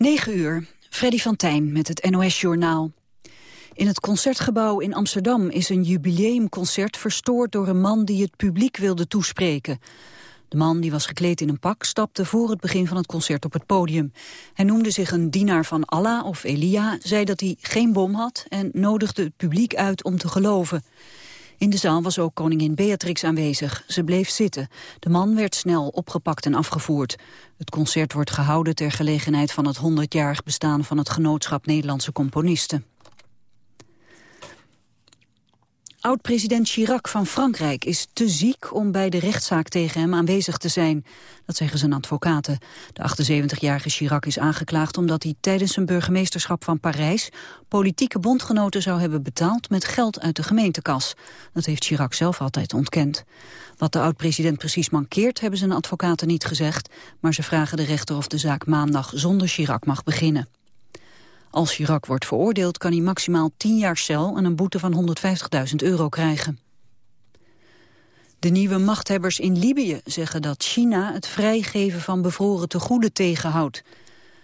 9 uur, Freddy van Tijn met het NOS-journaal. In het Concertgebouw in Amsterdam is een jubileumconcert verstoord door een man die het publiek wilde toespreken. De man, die was gekleed in een pak, stapte voor het begin van het concert op het podium. Hij noemde zich een dienaar van Allah of Elia, zei dat hij geen bom had en nodigde het publiek uit om te geloven. In de zaal was ook koningin Beatrix aanwezig. Ze bleef zitten. De man werd snel opgepakt en afgevoerd. Het concert wordt gehouden ter gelegenheid van het 100-jarig bestaan van het Genootschap Nederlandse Componisten. Oud-president Chirac van Frankrijk is te ziek om bij de rechtszaak tegen hem aanwezig te zijn. Dat zeggen zijn advocaten. De 78-jarige Chirac is aangeklaagd omdat hij tijdens zijn burgemeesterschap van Parijs politieke bondgenoten zou hebben betaald met geld uit de gemeentekas. Dat heeft Chirac zelf altijd ontkend. Wat de oud-president precies mankeert hebben zijn advocaten niet gezegd, maar ze vragen de rechter of de zaak maandag zonder Chirac mag beginnen. Als Chirac wordt veroordeeld kan hij maximaal 10 jaar cel en een boete van 150.000 euro krijgen. De nieuwe machthebbers in Libië zeggen dat China het vrijgeven van bevroren tegoeden tegenhoudt.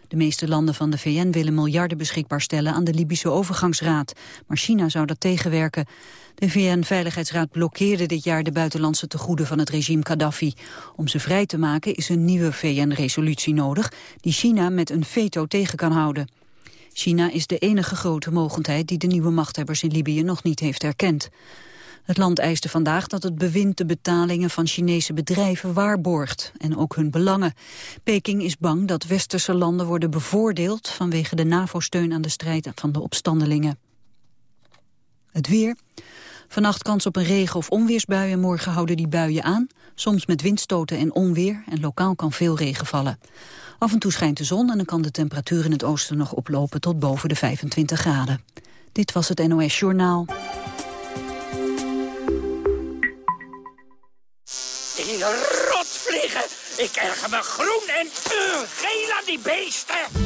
De meeste landen van de VN willen miljarden beschikbaar stellen aan de Libische overgangsraad. Maar China zou dat tegenwerken. De VN-veiligheidsraad blokkeerde dit jaar de buitenlandse tegoeden van het regime Gaddafi. Om ze vrij te maken is een nieuwe VN-resolutie nodig die China met een veto tegen kan houden. China is de enige grote mogendheid die de nieuwe machthebbers in Libië nog niet heeft erkend. Het land eiste vandaag dat het bewind de betalingen van Chinese bedrijven waarborgt en ook hun belangen. Peking is bang dat westerse landen worden bevoordeeld vanwege de NAVO-steun aan de strijd van de opstandelingen. Het weer. Vannacht kans op een regen- of onweersbuien. Morgen houden die buien aan. Soms met windstoten en onweer. En lokaal kan veel regen vallen. Af en toe schijnt de zon en dan kan de temperatuur in het oosten nog oplopen tot boven de 25 graden. Dit was het NOS Journaal. Die rotvliegen! Ik erger me groen en uh, geel aan die beesten!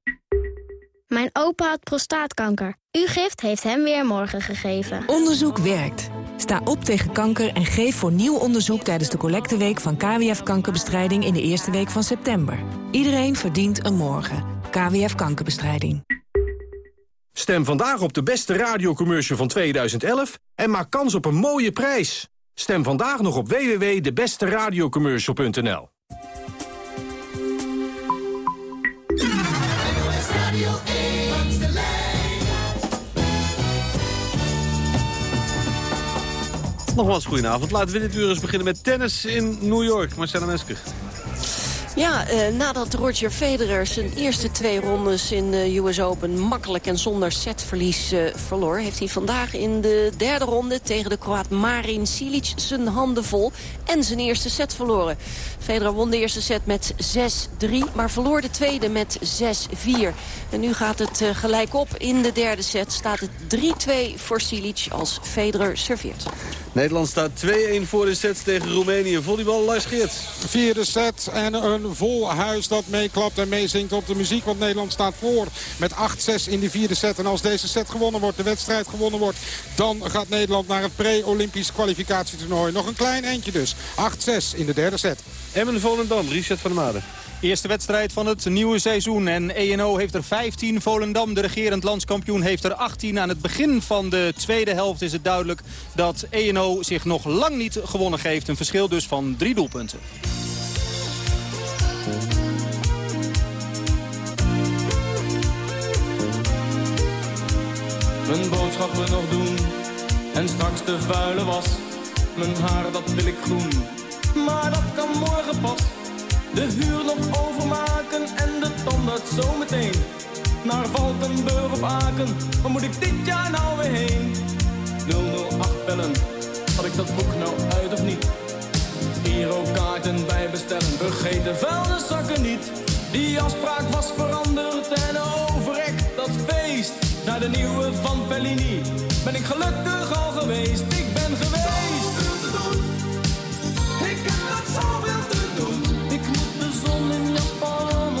Mijn opa had prostaatkanker. Uw gift heeft hem weer morgen gegeven. Onderzoek werkt. Sta op tegen kanker en geef voor nieuw onderzoek tijdens de collecteweek van KWF Kankerbestrijding in de eerste week van september. Iedereen verdient een morgen. KWF Kankerbestrijding. Stem vandaag op de beste radiocommercial van 2011 en maak kans op een mooie prijs. Stem vandaag nog op www.debesteradiocommercial.nl Nogmaals, goedenavond. Laten we dit uur eens beginnen met tennis in New York. Marcella Mesker. Ja, eh, nadat Roger Federer zijn eerste twee rondes in de US Open... makkelijk en zonder setverlies uh, verloor... heeft hij vandaag in de derde ronde tegen de Kroaat Marin Silic zijn handen vol... en zijn eerste set verloren. Federer won de eerste set met 6-3, maar verloor de tweede met 6-4. En nu gaat het uh, gelijk op. In de derde set staat het 3-2 voor Silic als Federer serveert. Nederland staat 2-1 voor de set tegen Roemenië. Volleybal Lars Geert. Vierde set en een vol huis dat meeklapt en meezingt op de muziek. Want Nederland staat voor met 8-6 in de vierde set. En als deze set gewonnen wordt, de wedstrijd gewonnen wordt... dan gaat Nederland naar het pre-Olympisch kwalificatietoernooi. Nog een klein eindje dus. 8-6 in de derde set. Emmen Volendam, Richard van der Made. Eerste wedstrijd van het nieuwe seizoen. En ENO heeft er 15. Volendam, de regerend landskampioen, heeft er 18. Aan het begin van de tweede helft is het duidelijk dat ENO zich nog lang niet gewonnen geeft. Een verschil dus van drie doelpunten. Mijn boodschappen nog doen en straks de vuile was. Mijn haar dat wil ik groen, maar dat kan morgen pas. De huur nog overmaken en de tandarts zometeen naar Valkenburg op Aken. Waar moet ik dit jaar nou weer heen? 008 bellen, had ik dat boek nou uit of niet? kaarten bij bestellen, vergeet de vuilniszakken niet. Die afspraak was veranderd en overrekt dat feest. Naar de nieuwe van Fellini ben ik gelukkig al geweest. Ik ben geweest. Ik heb nog zoveel te doen. Ik moet de zon in Japan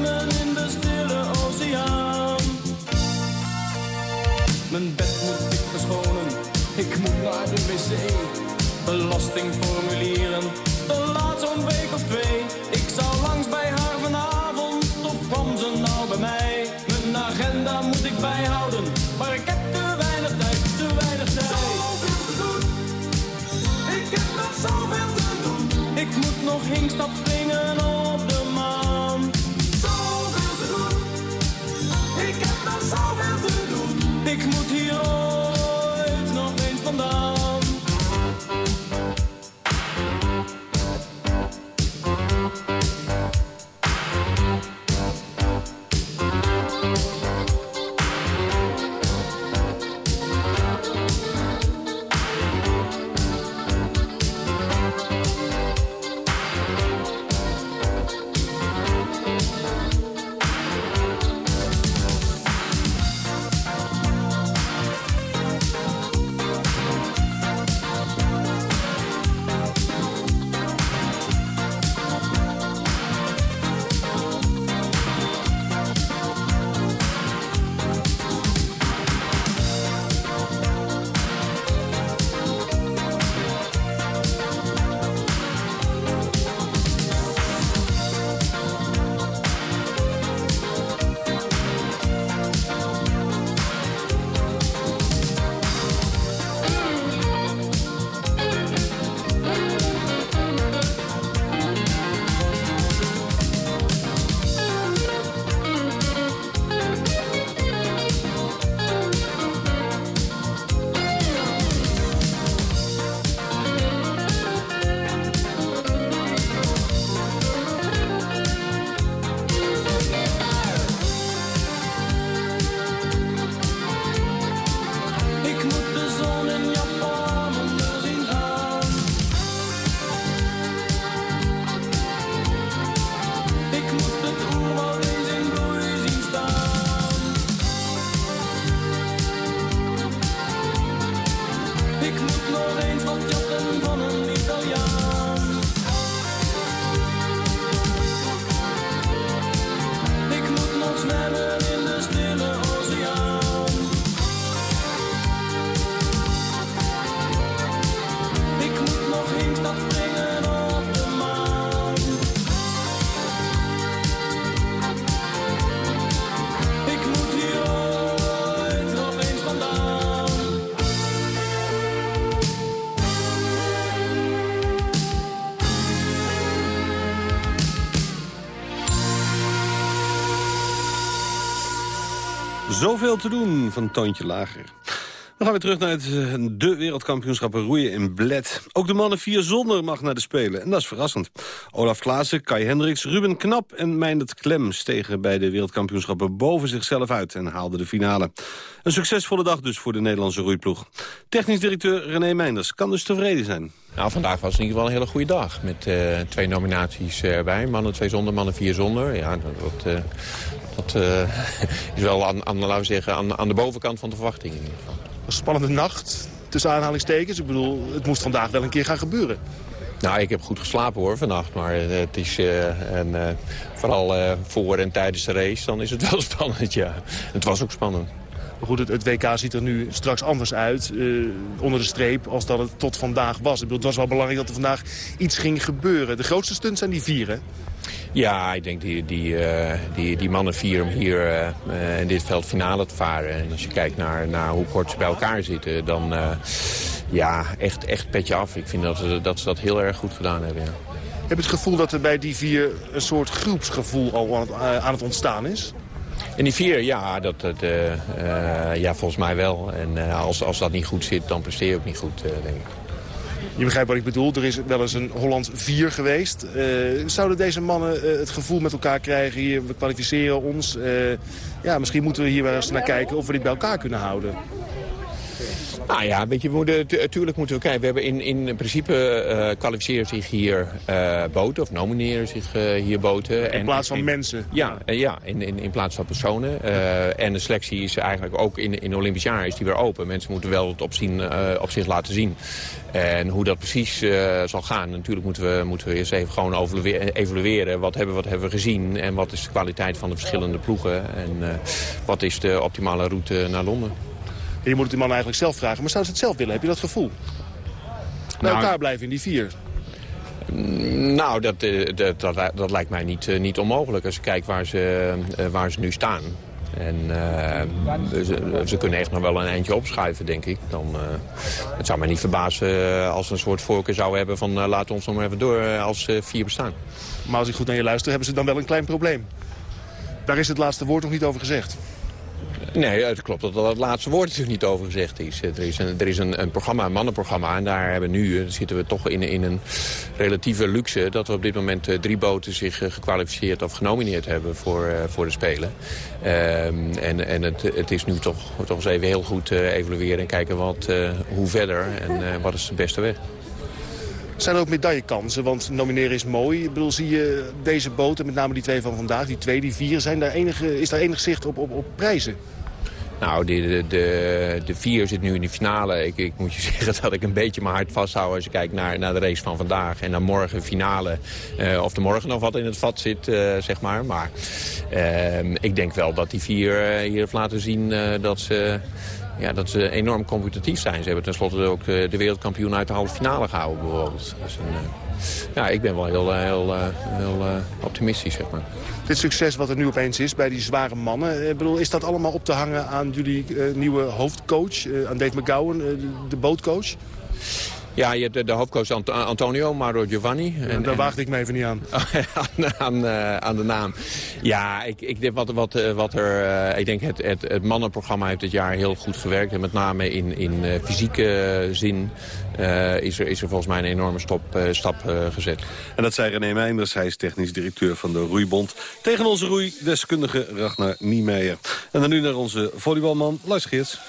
Mijn bed moet ik verschonen, ik moet naar de wc. Belastingformulieren, dat laat zo'n week of twee. Ik zou langs bij haar vanavond, of kwam ze nou bij mij? Mijn agenda moet ik bijhouden, maar ik heb te weinig tijd, te weinig tijd. Zoveel te doen, ik heb nog zoveel te doen. Ik moet nog hinkstap springen Zoveel te doen van Toontje Lager. Dan gaan we terug naar het, eh, de wereldkampioenschappen roeien in Bled. Ook de mannen vier zonder mag naar de Spelen. En dat is verrassend. Olaf Klaassen, Kai Hendricks, Ruben Knap en Meindert Klem... stegen bij de wereldkampioenschappen boven zichzelf uit... en haalden de finale. Een succesvolle dag dus voor de Nederlandse roeiploeg. Technisch directeur René Meinders kan dus tevreden zijn. Nou, vandaag was in ieder geval een hele goede dag. Met eh, twee nominaties erbij. Mannen twee zonder, mannen vier zonder. Ja, dat, eh, dat eh, is wel aan, aan, laten we zeggen, aan, aan de bovenkant van de verwachting in ieder geval. Een spannende nacht, tussen aanhalingstekens. Ik bedoel, het moest vandaag wel een keer gaan gebeuren. Nou, ik heb goed geslapen hoor vannacht. Maar eh, het is, eh, en, vooral voor en tijdens de race, dan is het wel spannend, ja. Het was ook spannend. Goed, het, het WK ziet er nu straks anders uit, uh, onder de streep, als dat het tot vandaag was. Ik bedoel, het was wel belangrijk dat er vandaag iets ging gebeuren. De grootste stunt zijn die vier, hè? Ja, ik denk die, die, uh, die, die mannen vier om hier uh, in dit veld finale te varen. En als je kijkt naar, naar hoe kort ze bij elkaar zitten, dan ja, echt, echt petje af. Ik vind dat, ze, dat ze dat heel erg goed gedaan hebben, ja. Heb je het gevoel dat er bij die vier een soort groepsgevoel al aan het, aan het ontstaan is? In die vier, ja, dat, dat, uh, uh, ja volgens mij wel. En uh, als, als dat niet goed zit, dan presteer je ook niet goed, denk ik. Je begrijpt wat ik bedoel. Er is wel eens een Holland 4 geweest. zouden deze mannen het gevoel met elkaar krijgen... hier, we kwalificeren ons. ja, misschien moeten we hier wel eens naar kijken of we dit bij elkaar kunnen houden. Nou ja, weet je, we moeten, natuurlijk moeten we kijken. We hebben in, in principe uh, kwalificeren zich hier uh, boten of nomineren zich uh, hier boten. In plaats van mensen? Ja, ja in, in, in plaats van personen. en de selectie is eigenlijk ook in, in Olympisch jaar is die weer open. Mensen moeten wel het op, zien, op zich laten zien. En hoe dat precies zal gaan, natuurlijk moeten we, moeten we eerst even gewoon evalueren. Wat hebben, wat hebben we gezien en wat is de kwaliteit van de verschillende ploegen. En wat is de optimale route naar Londen. Je moet het die man eigenlijk zelf vragen. Maar zou ze het zelf willen? Heb je dat gevoel? Bij nou, elkaar blijven in die vier. Mm, nou, dat, eh, dat, dat, dat, lijkt mij niet, eh, niet onmogelijk als je kijkt waar ze, eh, waar ze nu staan. En uh, ze, ze, kunnen echt nog wel een eindje opschuiven, denk ik. Dan, uh, het zou mij niet verbazen als ze een soort voorkeur zou hebben van uh, laat ons nog maar even door als vier bestaan. Maar als ik goed naar je luister, hebben ze dan wel een klein probleem. Daar is het laatste woord nog niet over gezegd. Nee, het klopt dat het laatste woord natuurlijk niet over gezegd is. Er is een, er is een, een programma, een mannenprogramma. En daar hebben nu, eh, zitten we toch in, in een relatieve luxe... dat we op dit moment eh, drie boten zich eh, gekwalificeerd of genomineerd hebben voor, voor de Spelen. Um, en en het, het is nu toch, toch eens even heel goed evalueren en kijken wat, hoe verder en wat is de beste weg. Zijn ook medaillekansen? Want nomineren is mooi. Ik bedoel, zie je deze boten, met name die twee van vandaag, die twee, die vier... Zijn daar enige, is daar enig zicht op, op, op prijzen? Nou, de, de, de, vier zit nu in de finale. Ik, ik, moet je zeggen dat ik een beetje mijn hart vasthoud als je kijkt naar, naar de race van vandaag. En dan morgen finale. Uh, of er morgen nog wat in het vat zit, uh, zeg maar. Maar uh, ik denk wel dat die vier hier heeft laten zien dat ze ja, dat ze enorm competitief zijn. Ze hebben tenslotte ook de, wereldkampioen uit de halve finale gehouden bijvoorbeeld. Dus een, ja, ik ben wel heel, heel, heel optimistisch, zeg maar dit succes wat er nu opeens is bij die zware mannen. Bedoel, is dat allemaal op te hangen aan jullie nieuwe hoofdcoach, aan Dave McGowan, de bootcoach? Ja, je hebt de, de hoofdcoach Antonio, Mauro Giovanni. En, daar waagde ik me even niet aan. aan, aan, aan, de naam. Ja, ik, ik denk wat, wat, wat er. ik denk het, het, het mannenprogramma heeft dit jaar heel goed gewerkt. En met name in, in fysieke zin uh, is, er, is er volgens mij een enorme stop, uh, stap uh, gezet. En dat zei René Meinders, hij is technisch directeur van de Roeibond. Tegen onze roeideskundige Ragnar Niemeyer. En dan nu naar onze volleybalman Lars Geerts. 16-11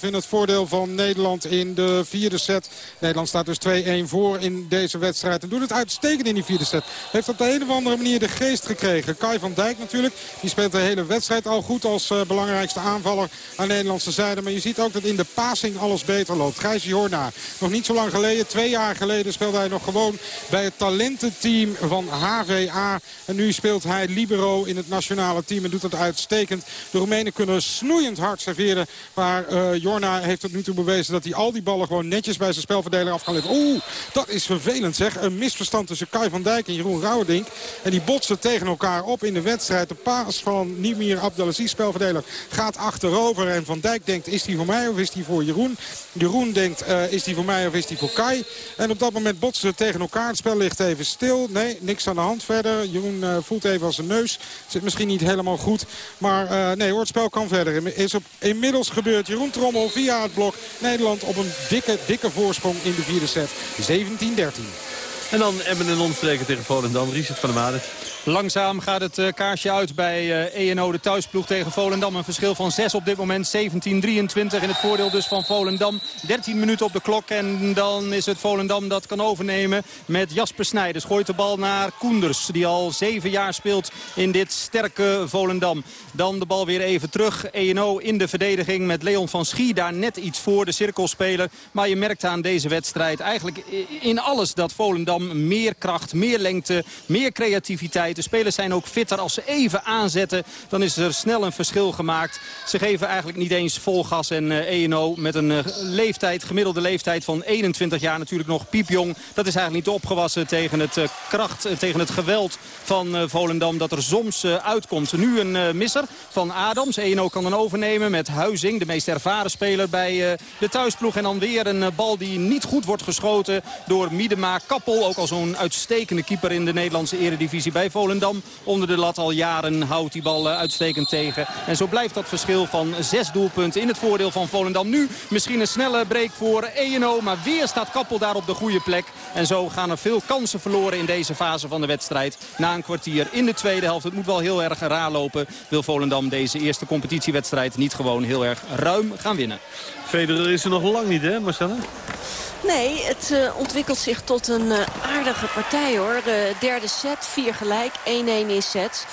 in het voordeel van Nederland in de vierde set. Nederland staat dus 2-1 voor in deze wedstrijd. En doet het uitstekend in die vierde set. Heeft op de een of andere manier de geest gekregen. Kai van Dijk natuurlijk. Die speelt de hele wedstrijd al goed als belangrijkste aanvaller aan de Nederlandse zijde. Maar je ziet ook dat in de passing alles beter loopt. Gijs Jorna nog niet zo lang geleden, twee jaar geleden, speelde hij nog gewoon bij het talententeam van HVA. En nu speelt hij libero in het nationale team en doet dat uitstekend. De Roemenen kunnen snoeiend hard serveren. Maar uh, Jorna heeft tot nu toe bewezen dat hij al die ballen gewoon netjes bij zijn spelverdeler af kan leveren. Oeh, dat is vervelend zeg. Een misverstand tussen Kai van Dijk en Jeroen Rauwerdink. En die botsen tegen elkaar op in de wedstrijd. De paas van Nimir Abdelaziz, spelverdeler, gaat achterover. En Van Dijk denkt, is die voor mij of is die voor Jeroen? Jeroen denkt, uh, is die voor mij of is die voor Kai? En op dat moment botsen ze tegen elkaar. Het spel ligt even stil. Nee, niks aan de hand verder. Jeroen uh, voelt even als zijn neus. Zit misschien niet helemaal goed. Maar uh, nee hoor, het spel kan verder. Is op, inmiddels gebeurd. Jeroen Trommel via het blok. Nederland op een dikke, dikke voorsprong in de vierde set. 17-13. En dan Emmen en omstreken tegen Volendam. Richard van der Maden. Langzaam gaat het uh, kaarsje uit bij ENO, de thuisploeg tegen Volendam. Een verschil van 6 op dit moment, 17-23 in het voordeel dus van Volendam. 13 minuten op de klok en dan is het Volendam dat kan overnemen met Jasper Snijders. Gooit de bal naar Koenders, die al 7 jaar speelt in dit sterke Volendam. Dan de bal weer even terug. ENO in de verdediging met Leon van Schie daar net iets voor, de cirkelspeler. Maar je merkt aan deze wedstrijd eigenlijk in alles dat Volendam meer kracht, meer lengte, meer creativiteit De spelers zijn ook fitter. Als ze even aanzetten, dan is er snel een verschil gemaakt. Ze geven eigenlijk niet eens vol gas. En ENO met een uh, leeftijd, gemiddelde leeftijd van 21 jaar natuurlijk nog piepjong. Dat is eigenlijk niet opgewassen tegen het uh, kracht, tegen het geweld van Volendam. Dat er soms uitkomt. Nu een misser van Adams. ENO kan dan overnemen met Huizing, de meest ervaren speler bij de thuisploeg. En dan weer een bal die niet goed wordt geschoten door Miedema Kappel. Ook al zo'n uitstekende keeper in de Nederlandse eredivisie bij Volendam. Onder de lat al jaren houdt die bal uitstekend tegen. En zo blijft dat verschil van zes doelpunten in het voordeel van Volendam. Nu misschien een snelle break voor ENO. Maar weer staat Kappel daar op de goede plek. En zo gaan er veel kansen verloren in deze fase van de wedstrijd. Na een kwartier in de tweede helft. Het moet wel heel erg raar lopen. Wil Volendam deze eerste competitiewedstrijd niet gewoon heel erg ruim gaan winnen. Federer is er nog lang niet, hè Marcella? Nee, het uh, ontwikkelt zich tot een uh, aardige partij hoor. De derde set, vier gelijk, 1-1 in sets.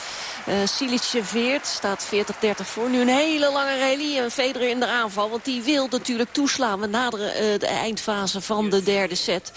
Uh, Silic veert, staat 40-30 voor. Nu een hele lange rally en Federer in de aanval. Want die wil natuurlijk toeslaan. We naderen uh, de eindfase van de derde set.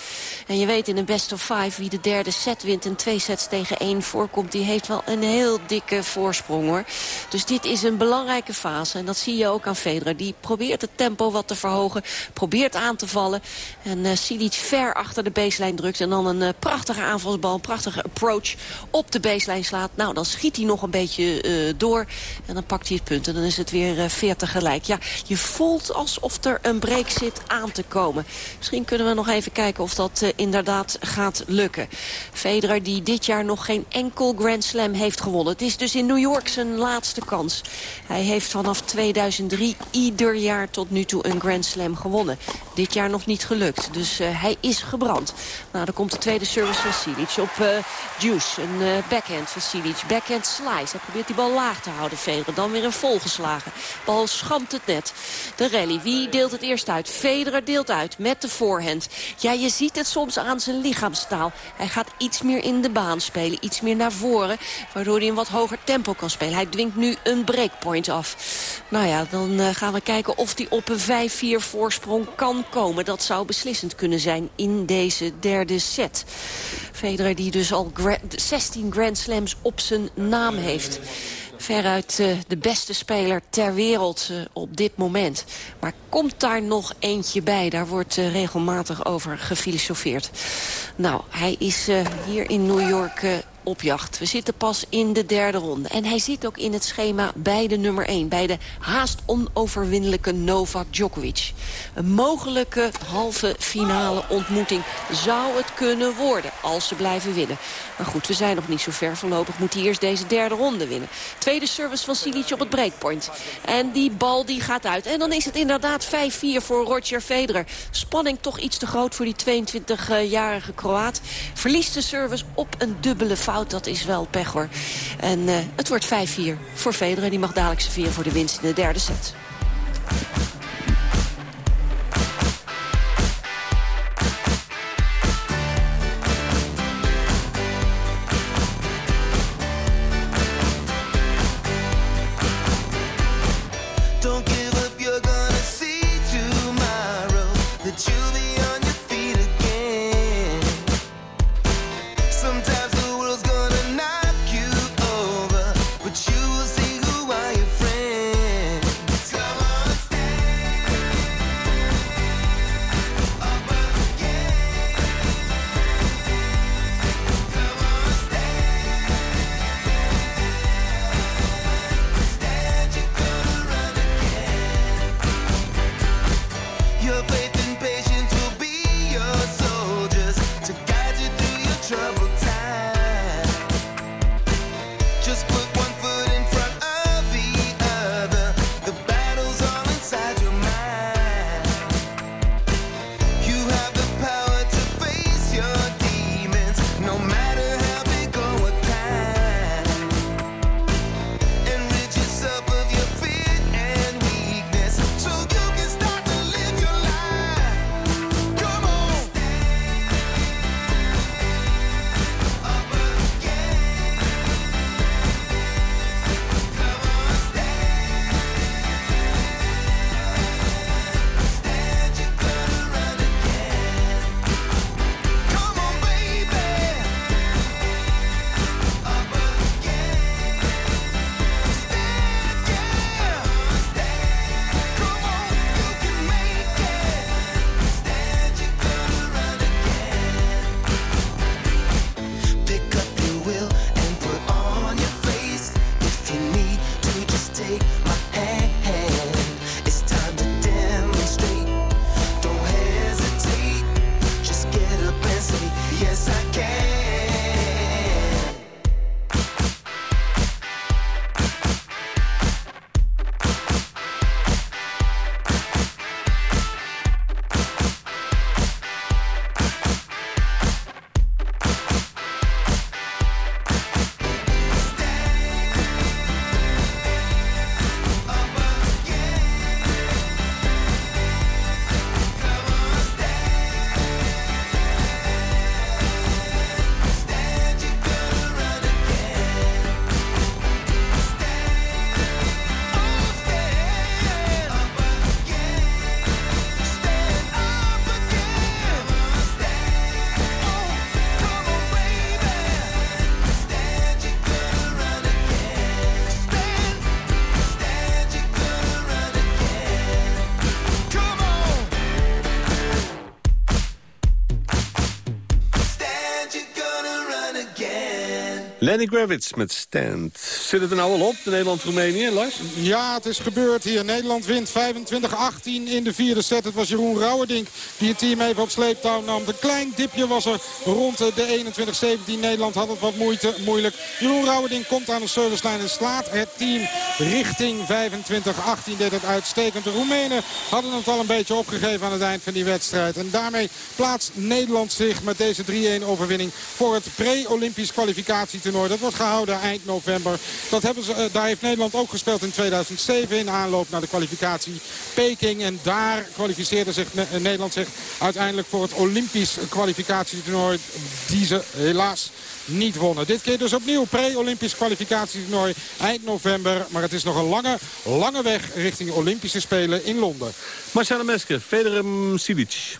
En je weet in een best of five wie de derde set wint... en twee sets tegen één voorkomt... die heeft wel een heel dikke voorsprong hoor. Dus dit is een belangrijke fase. En dat zie je ook aan Federer. Die probeert het tempo wat te verhogen. Probeert aan te vallen. En uh, Silic ver achter de baseline drukt. En dan een prachtige aanvalsbal, een prachtige approach op de baseline slaat. Nou, dan schiet hij nog een beetje uh, door. En dan pakt hij het punt. En dan is het weer uh, 40 gelijk. Ja, je voelt alsof er een break zit aan te komen. Misschien kunnen we nog even kijken of dat uh, inderdaad gaat lukken. Federer die dit jaar nog geen enkel Grand Slam heeft gewonnen. Het is dus in New York zijn laatste kans. Hij heeft vanaf 2003 ieder jaar tot nu toe een Grand Slam gewonnen. Dit jaar nog niet gelukt. Dus hij is gebrand. Nou, dan komt de tweede service van Silic op Juice. Een backhand van Silic. Backhand Hij probeert die bal laag te houden, Federer. Dan weer een volgeslagen. Bal schampt het net. De rally. Wie deelt het eerst uit? Federer deelt uit met de voorhand. Ja, je ziet het soms aan zijn lichaamstaal. Hij gaat iets meer in de baan spelen. Iets meer naar voren. Waardoor hij een wat hoger tempo kan spelen. Hij dwingt nu een breakpoint af. Nou ja, dan uh, gaan we kijken of hij op een 5-4 voorsprong kan komen. Dat zou beslissend kunnen zijn in deze derde set. Federer die dus al gra 16 Grand Slams op zijn naam heeft. Veruit uh, de beste speler ter wereld uh, op dit moment. Maar komt daar nog eentje bij? Daar wordt uh, regelmatig over gefilosofeerd. Nou, hij is hier in New York op jacht. We zitten pas in de derde ronde. En hij zit ook in het schema bij de nummer 1. Bij de haast onoverwinnelijke Novak Djokovic. Een mogelijke halve finale ontmoeting zou het kunnen worden. Als ze blijven winnen. Maar goed, we zijn nog niet zo ver. Voorlopig moet hij eerst deze derde ronde winnen. Tweede service van Silic op het breakpoint. En die bal die gaat uit. En dan is het inderdaad 5-4 voor Roger Federer. Spanning toch iets te groot voor die 22-jarige Kroaat. Verliest de service op een dubbele fout. Dat is wel pech hoor. En uh, het wordt 5-4 voor Federer. Die mag dadelijk serveren voor de winst in de derde set. Lenny Gravitz met Stand. Zit het er nou al op, de Nederland-Roemenië, Lars? Ja, het is gebeurd hier. Nederland wint 25-18 in de vierde set. Het was Jeroen Rauwerdink die het team even op sleeptouw nam. Een klein dipje was er rond de 21-17. Nederland had het wat moeite, moeilijk. Jeroen Rauwerdink komt aan de servicelijn en slaat het team richting 25-18. Deed het uitstekend. De Roemenen hadden het al een beetje opgegeven aan het eind van die wedstrijd. En daarmee plaatst Nederland zich met deze 3-1 overwinning voor het pre-Olympisch kwalificatietoernooi. Dat wordt gehouden eind november. Dat hebben ze, eh, daar heeft Nederland ook gespeeld in 2007 in aanloop naar de kwalificatie Peking. En daar kwalificeerde zich eh, Nederland zich uiteindelijk voor het Olympisch kwalificatietoernooi. Die ze helaas niet wonnen. Dit keer dus opnieuw pre-Olympisch kwalificatietoernooi eind november. Maar het is nog een lange, lange weg richting Olympische Spelen in Londen. Marcelo Meske, Federer Silic.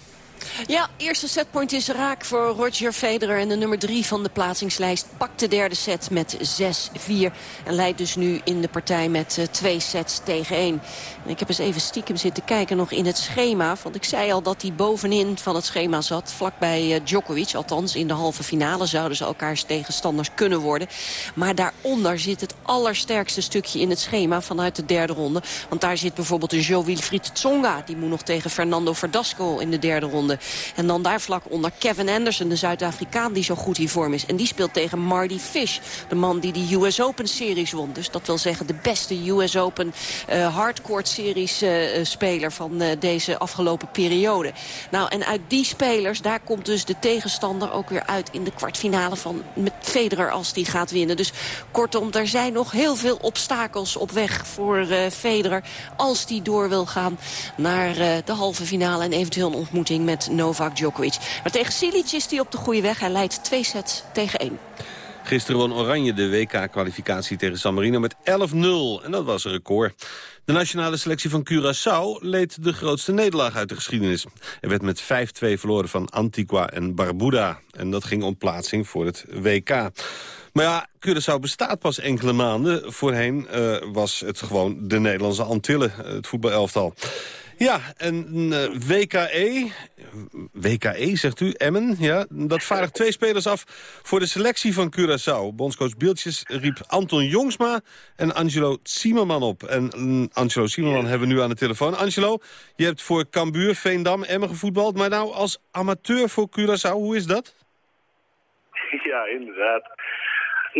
Ja, eerste setpoint is raak voor Roger Federer. En de nummer 3 van de plaatsingslijst pakt de derde set met 6-4. En leidt dus nu in de partij met uh, twee sets tegen 1. En ik heb eens even stiekem zitten kijken nog in het schema. Want ik zei al dat hij bovenin van het schema zat. Vlakbij uh, Djokovic. Althans, in de halve finale zouden ze elkaars tegenstanders kunnen worden. Maar daaronder zit het allersterkste stukje in het schema vanuit de derde ronde. Want daar zit bijvoorbeeld een Jo-Wilfried Tsonga. Die moet nog tegen Fernando Verdasco in de derde ronde. En dan daar vlak onder Kevin Anderson, de Zuid-Afrikaan die zo goed in vorm is. En die speelt tegen Marty Fish, de man die de US Open Series won. Dus dat wil zeggen de beste US Open uh, hardcourt series uh, speler van deze afgelopen periode. Nou, en uit die spelers, daar komt dus de tegenstander ook weer uit in de kwartfinale van met Federer als die gaat winnen. Dus kortom, er zijn nog heel veel obstakels op weg voor Federer als die door wil gaan naar de halve finale en eventueel een ontmoeting met Novak Djokovic. Maar tegen Silic is hij op de goede weg. Hij leidt twee sets tegen één. Gisteren won Oranje de WK-kwalificatie tegen San Marino met 11-0. En dat was een record. De nationale selectie van Curaçao leed de grootste nederlaag uit de geschiedenis. Er werd met 5-2 verloren van Antigua en Barbuda. En dat ging om plaatsing voor het WK. Maar ja, Curaçao bestaat pas enkele maanden. Voorheen uh, was het gewoon de Nederlandse Antillen, het voetbalelftal. Ja, en uh, WKE, WKE zegt u, Emmen, ja, dat vaardigt twee spelers af voor de selectie van Curaçao. Bondscoach Bieltjes riep Anton Jongsma en Angelo Zimmerman op. En um, Angelo Zimmerman hebben we nu aan de telefoon. Angelo, je hebt voor Cambuur, Veendam, Emmen gevoetbald, maar nou als amateur voor Curaçao, hoe is dat? Ja, inderdaad.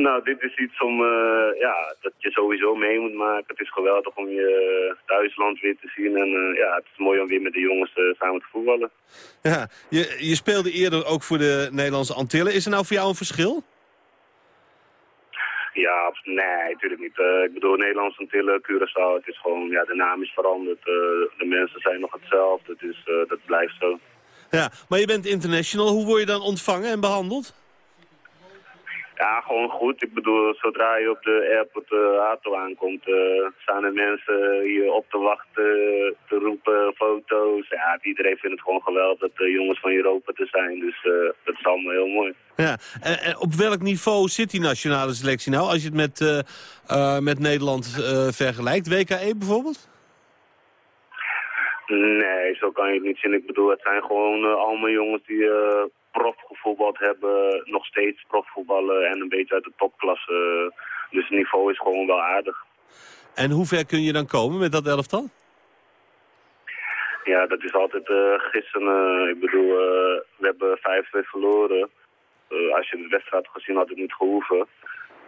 Nou, dit is iets om, uh, ja, dat je sowieso mee moet maken. Het is geweldig om je thuisland weer te zien. En uh, ja, het is mooi om weer met de jongens uh, samen te voetballen. Ja, je, je speelde eerder ook voor de Nederlandse Antillen. Is er nou voor jou een verschil? Ja, nee, natuurlijk niet. ik bedoel, Nederlandse Antillen, Curaçao, het is gewoon, ja, de naam is veranderd. de mensen zijn nog hetzelfde, dus dat blijft zo. Ja, maar je bent international. Hoe word je dan ontvangen en behandeld? Ja, gewoon goed. Ik bedoel, zodra je op de airport uh, Hato aankomt, uh, staan er mensen hier op te wachten, te roepen, foto's. Ja, iedereen vindt het gewoon geweldig dat de jongens van Europa te zijn. Dus uh, dat is allemaal heel mooi. Ja, en, en, op welk niveau zit die nationale selectie nou, als je het met, met Nederland vergelijkt? WKE bijvoorbeeld? Nee, zo kan je het niet zien. Ik bedoel, het zijn gewoon allemaal jongens die profgevoetbald hebben, nog steeds profvoetballen en een beetje uit de topklasse. Dus het niveau is gewoon wel aardig. En hoe ver kun je dan komen met dat elftal? Ja, dat is altijd uh, gissen. Uh, ik bedoel, uh, we hebben 5-2 verloren. als je de wedstrijd had gezien, had het niet gehoeven.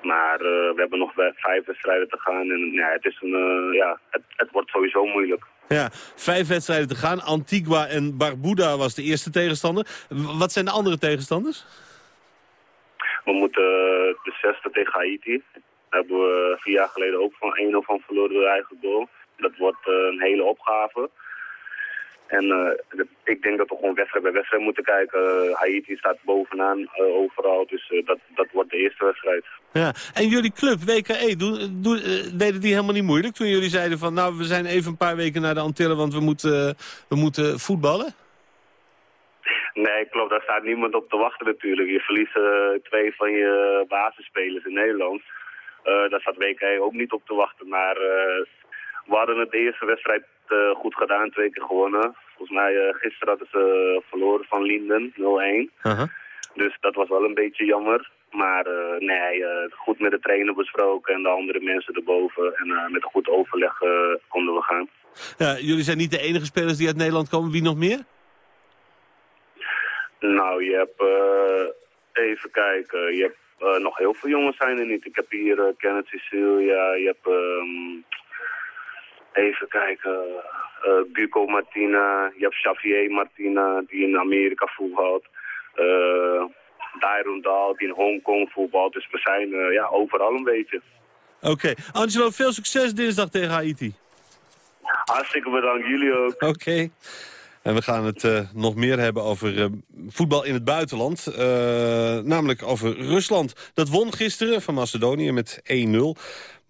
Maar we hebben nog vijf wedstrijden te gaan. En ja, het, is een, ja, het, het wordt sowieso moeilijk. Ja, vijf wedstrijden te gaan. Antigua en Barbuda was de eerste tegenstander. Wat zijn de andere tegenstanders? We moeten de zesde tegen Haiti. Daar hebben we vier jaar geleden ook van 1-0 van verloren door eigen goal. Dat wordt een hele opgave. En uh, ik denk dat we gewoon wedstrijd bij wedstrijd moeten kijken. Uh, Haiti staat bovenaan uh, overal, dus dat, dat wordt de eerste wedstrijd. Ja, en jullie club, WKE, doen, doen, deden die helemaal niet moeilijk toen jullie zeiden van... nou, we zijn even een paar weken naar de Antillen, want we moeten, we moeten voetballen? Nee, klopt. Daar staat niemand op te wachten natuurlijk. Je verliest twee van je basisspelers in Nederland. daar staat WKE ook niet op te wachten, maar... we hadden het de eerste wedstrijd uh, goed gedaan, twee keer gewonnen. Volgens mij uh, gisteren hadden ze verloren van Linden, 0-1. Uh -huh. Dus dat was wel een beetje jammer. Maar uh, nee, uh, goed met de trainer besproken en de andere mensen erboven. En uh, met een goed overleg konden we gaan. Ja, jullie zijn niet de enige spelers die uit Nederland komen. Wie nog meer? Nou, je hebt... even kijken. Je hebt nog heel veel jongens zijn er niet. Ik heb hier Kenneth Cecilia. Je hebt... Um, even kijken... Uh, Buco Martina, je hebt Xavier Martina die in Amerika voetbalt. Uh, Dairon Daal die in Hongkong voetbalt. Dus we zijn uh, ja, overal een beetje. Oké. Angelo, veel succes dinsdag tegen Haiti. Hartstikke bedankt, jullie ook. Oké. En we gaan het uh, nog meer hebben over uh, voetbal in het buitenland. Uh, namelijk over Rusland. Dat won gisteren van Macedonië met 1-0.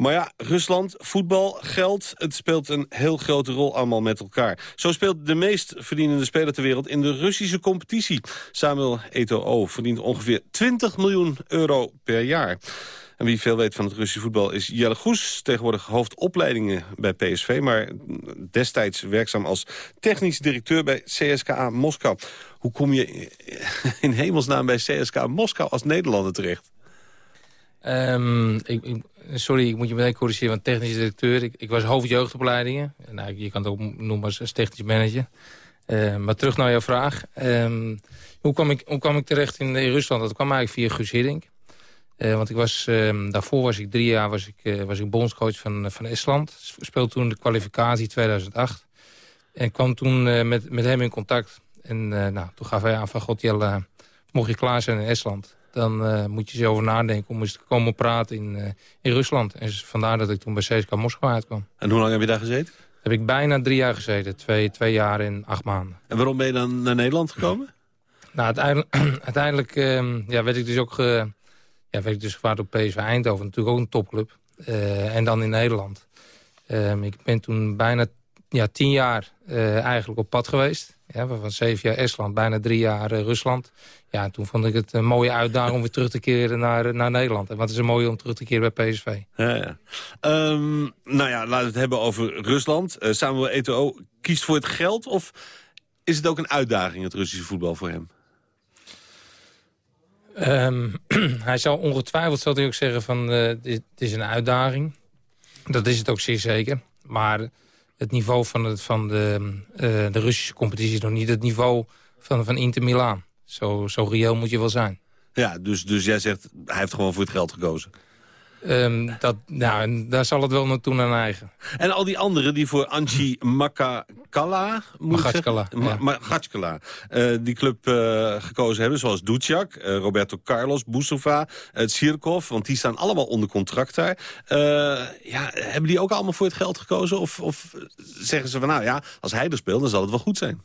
Maar ja, Rusland, voetbal, geld, het speelt een heel grote rol allemaal met elkaar. Zo speelt de meest verdienende speler ter wereld in de Russische competitie. Samuel Eto'o verdient ongeveer 20 miljoen euro per jaar. En wie veel weet van het Russische voetbal is Jelle Goes. Tegenwoordig hoofdopleidingen bij PSV. Maar destijds werkzaam als technisch directeur bij CSKA Moskou. Hoe kom je in hemelsnaam bij CSKA Moskou als Nederlander terecht? Ik, sorry, ik moet je meteen corrigeren, want technisch directeur. Ik, ik was hoofdjeugdopleidingen. Nou, je kan het ook noemen als, technisch manager. Uh, maar terug naar jouw vraag. Um, hoe, kwam ik, hoe kwam ik terecht in, Rusland? Dat kwam eigenlijk via Guus Hiddink. Uh, want ik was, daarvoor was ik drie jaar was ik, uh, was ik bondscoach van, van Estland. Speelde toen de kwalificatie 2008. En kwam toen met, met hem in contact. En nou, toen gaf hij aan van, god Jelle, mocht je klaar zijn in Estland dan uh, moet je zo over nadenken om eens te komen praten in, uh, in Rusland. En vandaar dat ik toen bij CSKA Moskou uitkwam. En hoe lang heb je daar gezeten? Heb ik bijna drie jaar gezeten. Twee, twee jaar en acht maanden. En waarom ben je dan naar Nederland gekomen? nou, uiteindelijk, uiteindelijk uh, ja, werd ik dus ook ja, werd ik dus op PSV Eindhoven. Natuurlijk ook een topclub. Eh, en dan in Nederland. Ehm, ik ben toen bijna ja, tien jaar eigenlijk op pad geweest. Ja, van zeven jaar Estland, bijna drie jaar Rusland. Ja, toen vond ik het een mooie uitdaging om weer terug te keren naar, naar Nederland. En wat is er mooi om terug te keren bij PSV. Ja, ja. Um, nou ja, laten we het hebben over Rusland. Uh, Samuel Eto'o kiest voor het geld of is het ook een uitdaging, het Russische voetbal voor hem? Um, hij zal ongetwijfeld zal hij ook zeggen van uh, dit, is een uitdaging. Dat is het ook zeer zeker. Maar het niveau van, het, van de, uh, de Russische competitie is nog niet het niveau van, van Inter Milaan. Zo, zo reëel moet je wel zijn. Ja, dus, dus jij zegt, hij heeft gewoon voor het geld gekozen. Um, dat, nou, daar zal het wel naartoe naar eigen. En al die anderen die voor Anchi Makakala... Ma uh, die club uh, gekozen hebben, zoals Ducjak, uh, Roberto Carlos, Bousova, Tsirkov... want die staan allemaal onder contract daar. ja, hebben die ook allemaal voor het geld gekozen? Of, of zeggen ze van, nou ja, als hij er speelt, dan zal het wel goed zijn?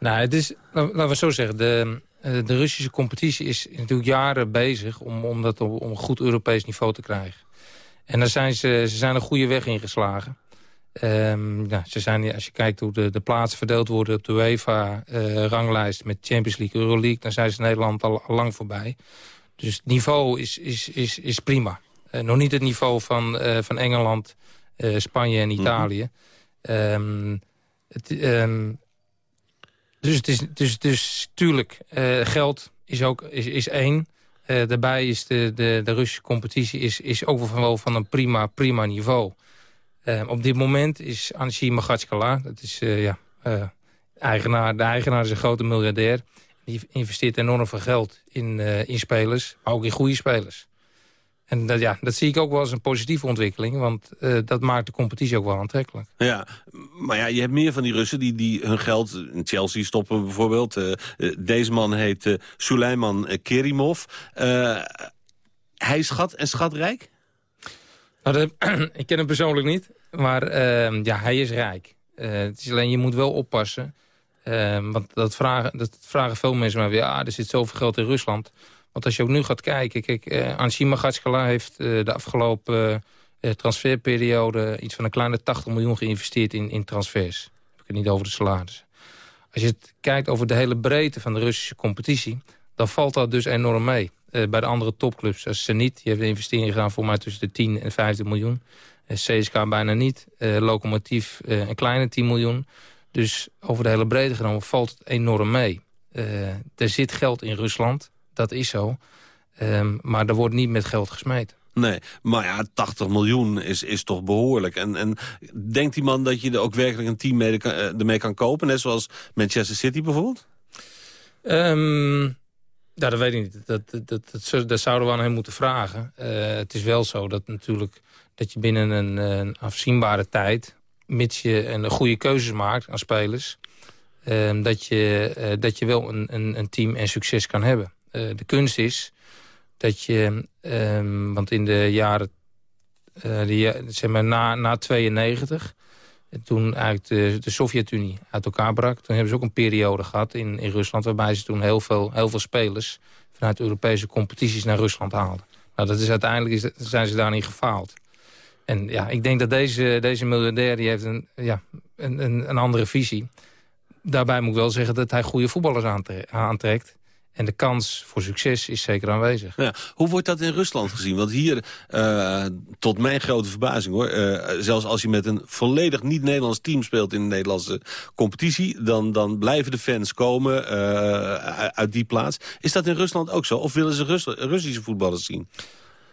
Nou, het is, laten we zo zeggen, de, eh, de Russische competitie is natuurlijk jaren bezig om, om dat op, om een goed Europees niveau te krijgen. En daar zijn ze, ze zijn een goede weg ingeslagen. Um, ja, ze zijn, als je kijkt hoe de, de plaatsen verdeeld worden op de UEFA-ranglijst... met Champions League, Euroleague, dan zijn ze Nederland al, lang voorbij. Dus het niveau is, is, is, is prima. Uh, nog niet het niveau van, uh, van Engeland, Spanje en mhm. Italië. Mm -hmm. het, um, dus, het is, dus, dus tuurlijk, uh, geld is, ook, is, is één. Uh, daarbij is de, de, de Russische competitie is, is ook wel van een prima, prima niveau. Uh, op dit moment is Anshi Magatskala, dat is ja, eigenaar, de eigenaar is een grote miljardair. Die investeert enorm veel geld in, in spelers, maar ook in goede spelers. En dat, ja, dat zie ik ook wel als een positieve ontwikkeling. Want uh, dat maakt de competitie ook wel aantrekkelijk. Ja, maar ja, je hebt meer van die Russen die, die hun geld in Chelsea stoppen bijvoorbeeld. Uh, deze man heet Suleiman Kerimov. hij is schat en schatrijk? Nou, dat, ik ken hem persoonlijk niet. Maar ehm, ja, hij is rijk. het is alleen, je moet wel oppassen. Ehm, want dat vragen, dat vragen veel mensen maar weer. Ja, er zit zoveel geld in Rusland. Want als je ook nu gaat kijken... Kijk, uh, Anshima Gatskala heeft uh, de afgelopen uh, transferperiode... iets van een kleine 80 miljoen geïnvesteerd in, in transfers. Heb ik het niet over de salarissen. Als je het kijkt over de hele breedte van de Russische competitie... dan valt dat dus enorm mee. bij de andere topclubs, zoals Zenit, die heeft een gedaan... voor mij tussen de 10 en 15 miljoen. CSK bijna niet. Locomotief een kleine 10 miljoen. Dus over de hele breedte genomen valt het enorm mee. er zit geld in Rusland dat is zo. Ehm, maar er wordt niet met geld gesmeten. Nee, maar ja, 80 miljoen is, is toch behoorlijk. En, en denkt die man dat je er ook werkelijk een team mee, kan, eh, ermee kan kopen? Net zoals Manchester City bijvoorbeeld? Um, ja, dat weet ik niet. Dat, dat, dat, dat, zouden we aan hem moeten vragen. Uh, het is wel zo dat natuurlijk dat je binnen een, een afzienbare tijd... mits je een goede keuzes maakt aan spelers... Uh, dat, je, uh, dat je wel een, een, een, team en succes kan hebben. De kunst is dat je... Um, want in de jaren... De, zeg maar na, na 92 toen eigenlijk de, de Sovjet-Unie uit elkaar brak... toen hebben ze ook een periode gehad in, in Rusland... waarbij ze toen heel veel, heel veel spelers vanuit Europese competities naar Rusland haalden. Nou, dat is uiteindelijk is, zijn ze daarin gefaald. En ja, ik denk dat deze, deze miljardair die heeft een, ja, een, een, een andere visie. Daarbij moet ik wel zeggen dat hij goede voetballers aantrekt. En de kans voor succes is zeker aanwezig. Ja, hoe wordt dat in Rusland gezien? Want hier, uh, tot mijn grote verbazing hoor... Uh, zelfs als je met een volledig niet-Nederlands team speelt... in de Nederlandse competitie... dan, dan blijven de fans komen uh, uit die plaats. Is dat in Rusland ook zo? Of willen ze Rus Russische voetballers zien?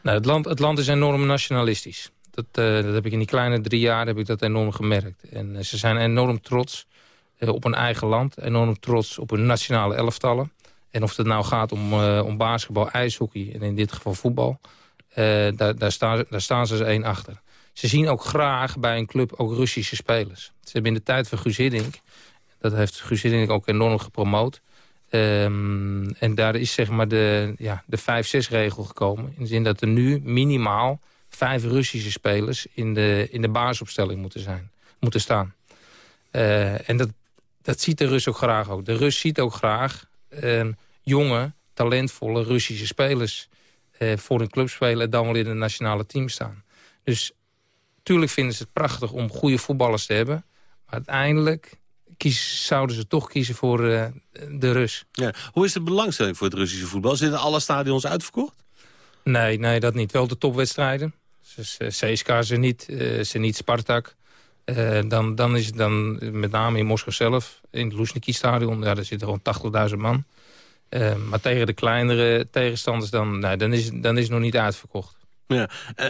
Nou, het, land, het land is enorm nationalistisch. Dat, dat heb ik in die kleine drie jaar heb ik dat enorm gemerkt. En ze zijn enorm trots op hun eigen land. Enorm trots op hun nationale elftallen. En of het nou gaat om, uh, om basketbal, ijshockey en in dit geval voetbal... Uh, daar, daar, staan, daar staan ze als één achter. Ze zien ook graag bij een club ook Russische spelers. Ze hebben in de tijd van Guus dat heeft Guus ook enorm gepromoot... Um, en daar is zeg maar de, ja, de 5-6-regel gekomen. In de zin dat er nu minimaal vijf Russische spelers... in de, in de basisopstelling moeten, zijn, moeten staan. Uh, en dat, dat ziet de Rus ook graag ook. De Rus ziet ook graag Ehm, jonge, talentvolle Russische spelers uh, voor een club spelen... dan wel in het nationale team staan. Dus tuurlijk vinden ze het prachtig om goede voetballers te hebben. Maar uiteindelijk kies, zouden ze toch kiezen voor uh, de Rus. Ja. Hoe is de belangstelling voor het Russische voetbal? Zitten alle stadions uitverkocht? Nee, nee, dat niet. Wel de topwedstrijden. Dus, uh, CSKA ze niet, ze niet Spartak. Uh, dan, dan is het dan met name in Moskou zelf, in het Luzhniki-stadion... Ja, daar zitten gewoon 80.000 man. Uh, maar tegen de kleinere tegenstanders, dan, nee, dan, is, dan is het nog niet uitverkocht. Ja. Uh,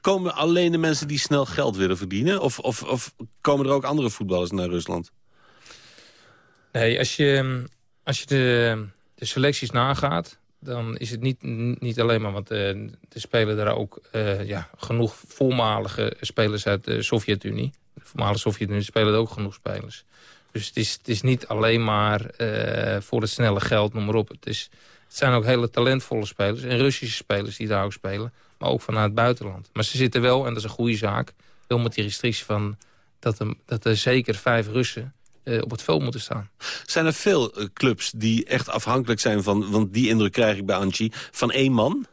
komen alleen de mensen die snel geld willen verdienen? Of, of, of komen er ook andere voetballers naar Rusland? Nee, als je, als je de, de selecties nagaat... dan is het niet, niet alleen maar... want er spelen daar ook ja, genoeg voormalige spelers uit de Sovjet-Unie de voormalige Sovjet-Unie spelen er ook genoeg spelers. Dus het is, het is niet alleen maar uh, voor het snelle geld, noem maar op. Het, is, het zijn ook hele talentvolle spelers en Russische spelers die daar ook spelen. Maar ook vanuit het buitenland. Maar ze zitten wel, en dat is een goede zaak... wel met die restrictie van dat er, dat er zeker vijf Russen uh, op het veld moeten staan. Zijn er veel uh, clubs die echt afhankelijk zijn van... want die indruk krijg ik bij Anchi... van één man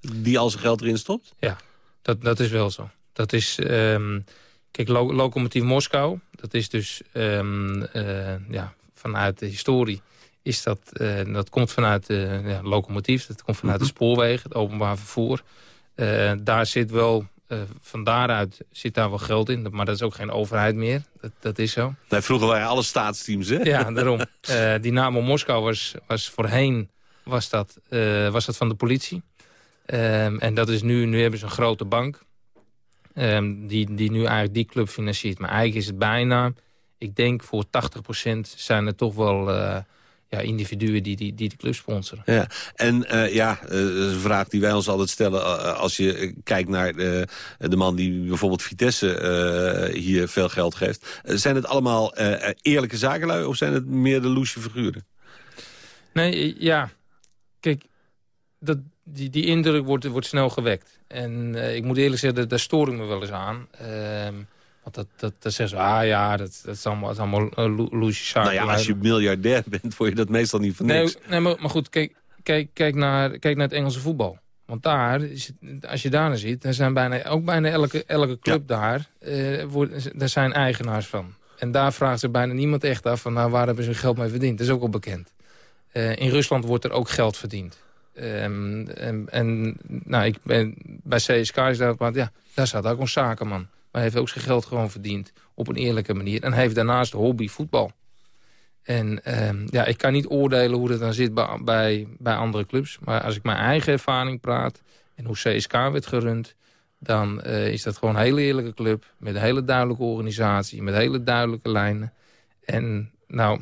die al zijn geld erin stopt? Ja, dat, dat is wel zo. Dat is... Um, Kijk, lo Lokomotief Moskou, dat is dus um, uh, ja, vanuit de historie... Is dat, uh, dat komt vanuit de ja, locomotief, dat komt vanuit de spoorwegen, het openbaar vervoer. Daar zit wel, van daaruit zit daar wel geld in, maar dat is ook geen overheid meer. Dat, dat is zo. Nee, vroeger waren alle staatsteams, hè? Ja, daarom. Dynamo Moskou was, was voorheen was dat, was dat van de politie. Um, en dat is nu, nu hebben ze een grote bank. Um, die, die nu eigenlijk die club financiert. Maar eigenlijk is het bijna, ik denk voor 80% zijn er toch wel... Uh, ja, individuen die, die, die de club sponsoren. Ja. En uh, ja, uh, dat is een vraag die wij ons altijd stellen... als je kijkt naar de, de man die bijvoorbeeld Vitesse hier veel geld geeft. zijn het allemaal eerlijke zakenlui of zijn het meer de loesje figuren? Nee, ja. Kijk, dat, die, die indruk wordt, wordt snel gewekt. En uh, ik moet eerlijk zeggen, daar stoor ik me wel eens aan. Uh, want dat, dat, dat zeggen ze, ah ja, dat, dat is allemaal, dat is allemaal uh, Nou ja, als je miljardair bent, word je dat meestal niet van niks. Nee, nee maar, maar goed, kijk, kijk, kijk, naar, kijk naar het Engelse voetbal. Want daar, als je daar naar ziet, dan zijn bijna, ook bijna elke, elke club daar, uh, wordt, daar zijn eigenaars van. En daar vraagt zich bijna niemand echt af van, nou, waar hebben ze hun geld mee verdiend? Dat is ook al bekend. Uh, in Rusland wordt er ook geld verdiend. Um, en, en nou, ik ben bij CSK is dat, maar ja, daar staat ook een zakenman. Maar hij heeft ook zijn geld gewoon verdiend op een eerlijke manier. En heeft daarnaast hobby voetbal. En ehm, ja, ik kan niet oordelen hoe dat dan zit bij, bij, bij andere clubs. Maar als ik mijn eigen ervaring praat en hoe CSK werd gerund... dan eh, is dat gewoon een hele eerlijke club met een hele duidelijke organisatie... met hele duidelijke lijnen. En nou,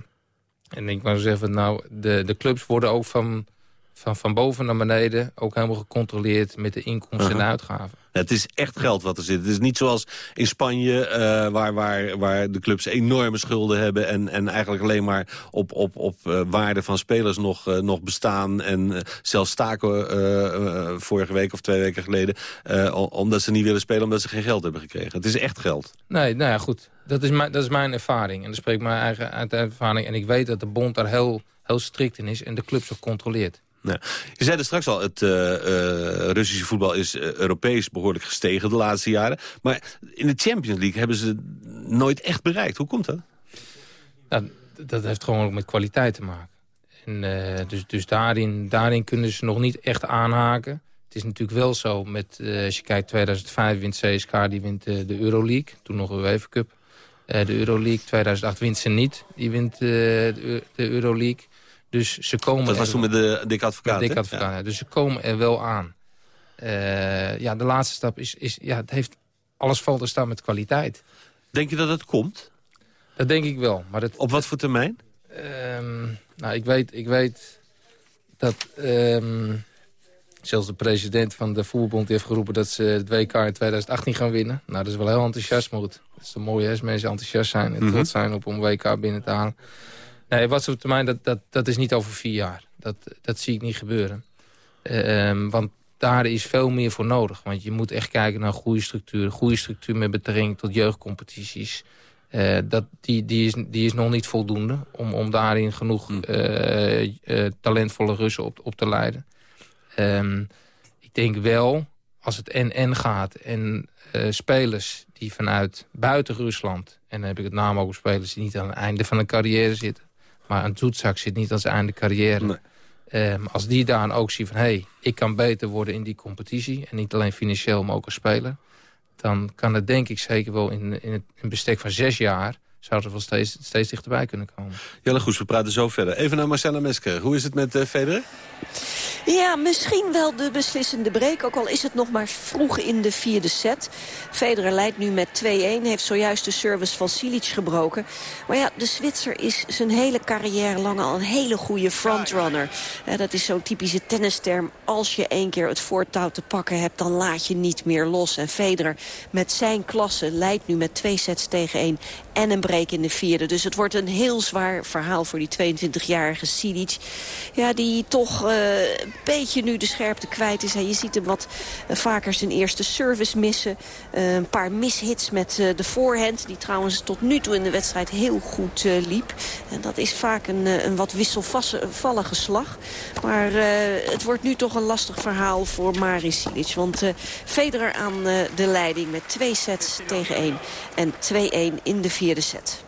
en ik wou zeggen, nou, de, de clubs worden ook van van, van boven naar beneden ook helemaal gecontroleerd met de inkomsten en de uitgaven. Het is echt geld wat er zit. Het is niet zoals in Spanje, uh, waar, waar, waar de clubs enorme schulden hebben... en, en eigenlijk alleen maar op, op, op uh, waarde van spelers nog, uh, nog bestaan... en zelfs staken vorige week of twee weken geleden... omdat ze niet willen spelen omdat ze geen geld hebben gekregen. Het is echt geld. Nee, nou ja, goed. Dat is mijn, dat is mijn ervaring. En dat spreek ik mijn eigen uit ervaring. En ik weet dat de bond daar heel, heel strikt in is en de clubs ook controleert. Ja. Je zei er straks al, het uh, uh, Russische voetbal is uh, Europees behoorlijk gestegen de laatste jaren. Maar in de Champions League hebben ze nooit echt bereikt. Hoe komt dat? Nou, dat heeft gewoon ook met kwaliteit te maken. En, dus dus daarin, daarin kunnen ze nog niet echt aanhaken. Het is natuurlijk wel zo, met, als je kijkt 2005 wint CSK, die wint de Euroleague. Toen nog een UEFA Cup. de Euroleague, 2008 wint ze niet. Die wint de, de Euroleague. Dus ze komen dat was toen met de dik advocaat, dik advocaat ja. Dus ze komen er wel aan. Uh, ja, de laatste stap is, is ja, het heeft, alles valt te staan met kwaliteit. Denk je dat het komt? Dat denk ik wel. Maar dat, Op wat voor termijn? Um, nou, ik weet, ik weet dat um, zelfs de president van de voetbalbond heeft geroepen... dat ze het WK in 2018 gaan winnen. Nou, dat is wel heel enthousiast, maar goed. Dat is toch mooi, hè, als mensen enthousiast zijn en trots mm -hmm. zijn op een WK binnen te halen. Nee, wat op termijn, dat, dat, dat is niet over vier jaar. Dat, dat zie ik niet gebeuren. Uh, want daar is veel meer voor nodig. Want je moet echt kijken naar goede structuur. Goede structuur met betrekking tot jeugdcompetities. Uh, dat, die, die, is, die is nog niet voldoende om, om daarin genoeg uh, uh, talentvolle Russen op, op te leiden. Um, ik denk wel, als het en-en gaat en spelers die vanuit buiten Rusland... en dan heb ik het naam ook op spelers die niet aan het einde van een carrière zitten... Maar een Zoetzak zit niet aan zijn einde carrière. Nee. Um, als die daar ook zien van... hé, hey, ik kan beter worden in die competitie... en niet alleen financieel, maar ook als speler... dan kan het denk ik zeker wel in, in, het, in bestek van zes jaar... zou er wel steeds, steeds dichterbij kunnen komen. Jelle Goes, we praten zo verder. Even naar Marcella Mesker. Hoe is het met uh, Federer? Ja, misschien wel de beslissende break. Ook al is het nog maar vroeg in de vierde set. Federer leidt nu met 2-1. Heeft zojuist de service van Silic gebroken. Maar ja, de Zwitser is zijn hele carrière lang al een hele goede frontrunner. Ja, dat is zo'n typische tennisterm. Als je één keer het voortouw te pakken hebt, dan laat je niet meer los. En Federer met zijn klasse leidt nu met twee sets tegen één. En een break in de vierde. Dus het wordt een heel zwaar verhaal voor die 22-jarige Silic. Ja, die toch... Uh, beetje nu de scherpte kwijt is. En je ziet hem wat uh, vaker zijn eerste service missen. Uh, een paar mishits met de voorhand. Die trouwens tot nu toe in de wedstrijd heel goed liep. En dat is vaak een, een wat wisselvallige slag. Maar het wordt nu toch een lastig verhaal voor Maris Silic. Want Federer aan de leiding met twee sets tegen één. En 2-1 in de vierde set.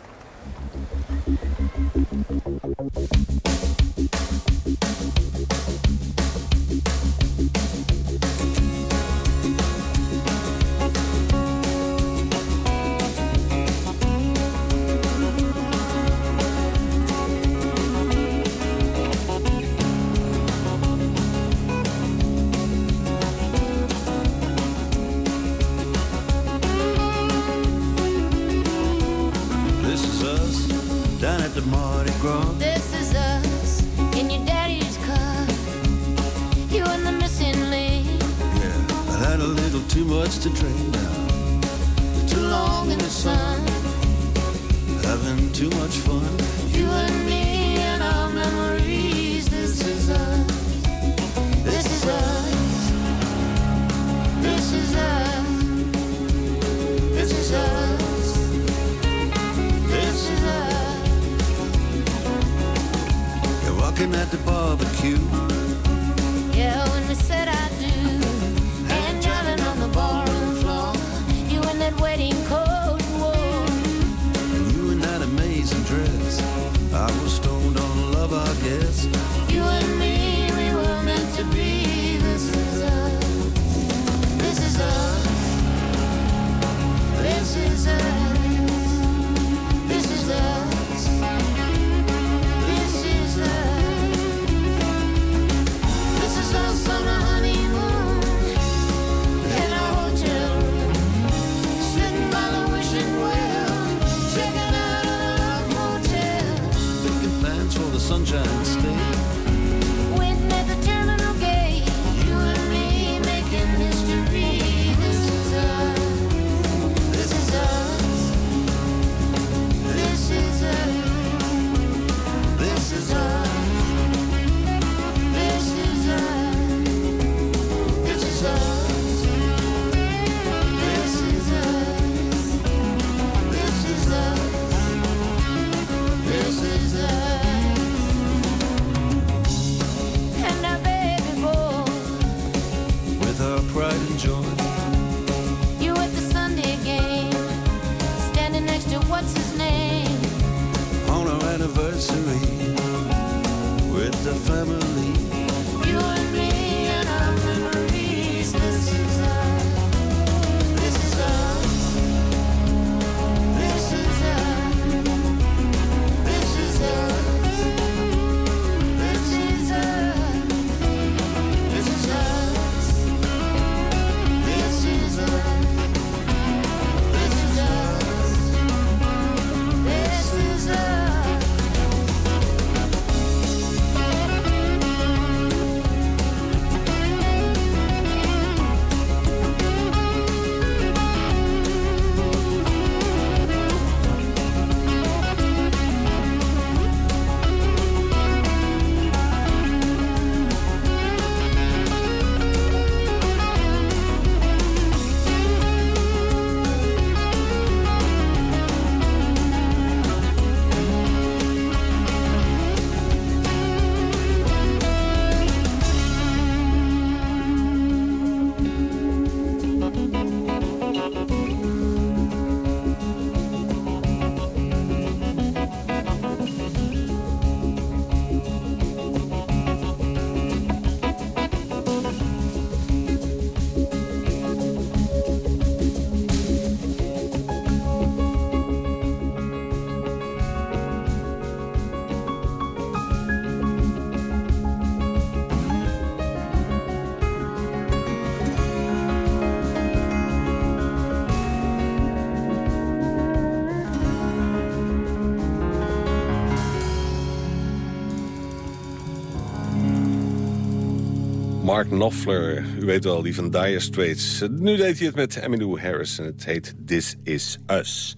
Mark Knopfler, u weet wel, die van Dire Straits. Nu deed hij het met Emmylou Harris en het heet This Is Us.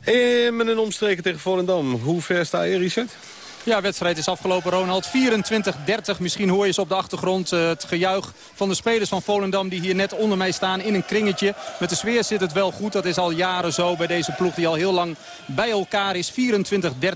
En met een omstreken tegen Volendam. Hoe ver sta je, Richard? Ja, wedstrijd is afgelopen, Ronald. 24-30. Misschien hoor je ze op de achtergrond eh, het gejuich van de spelers van Volendam... die hier net onder mij staan in een kringetje. Met de sfeer zit het wel goed. Dat is al jaren zo bij deze ploeg die al heel lang bij elkaar is. 24-30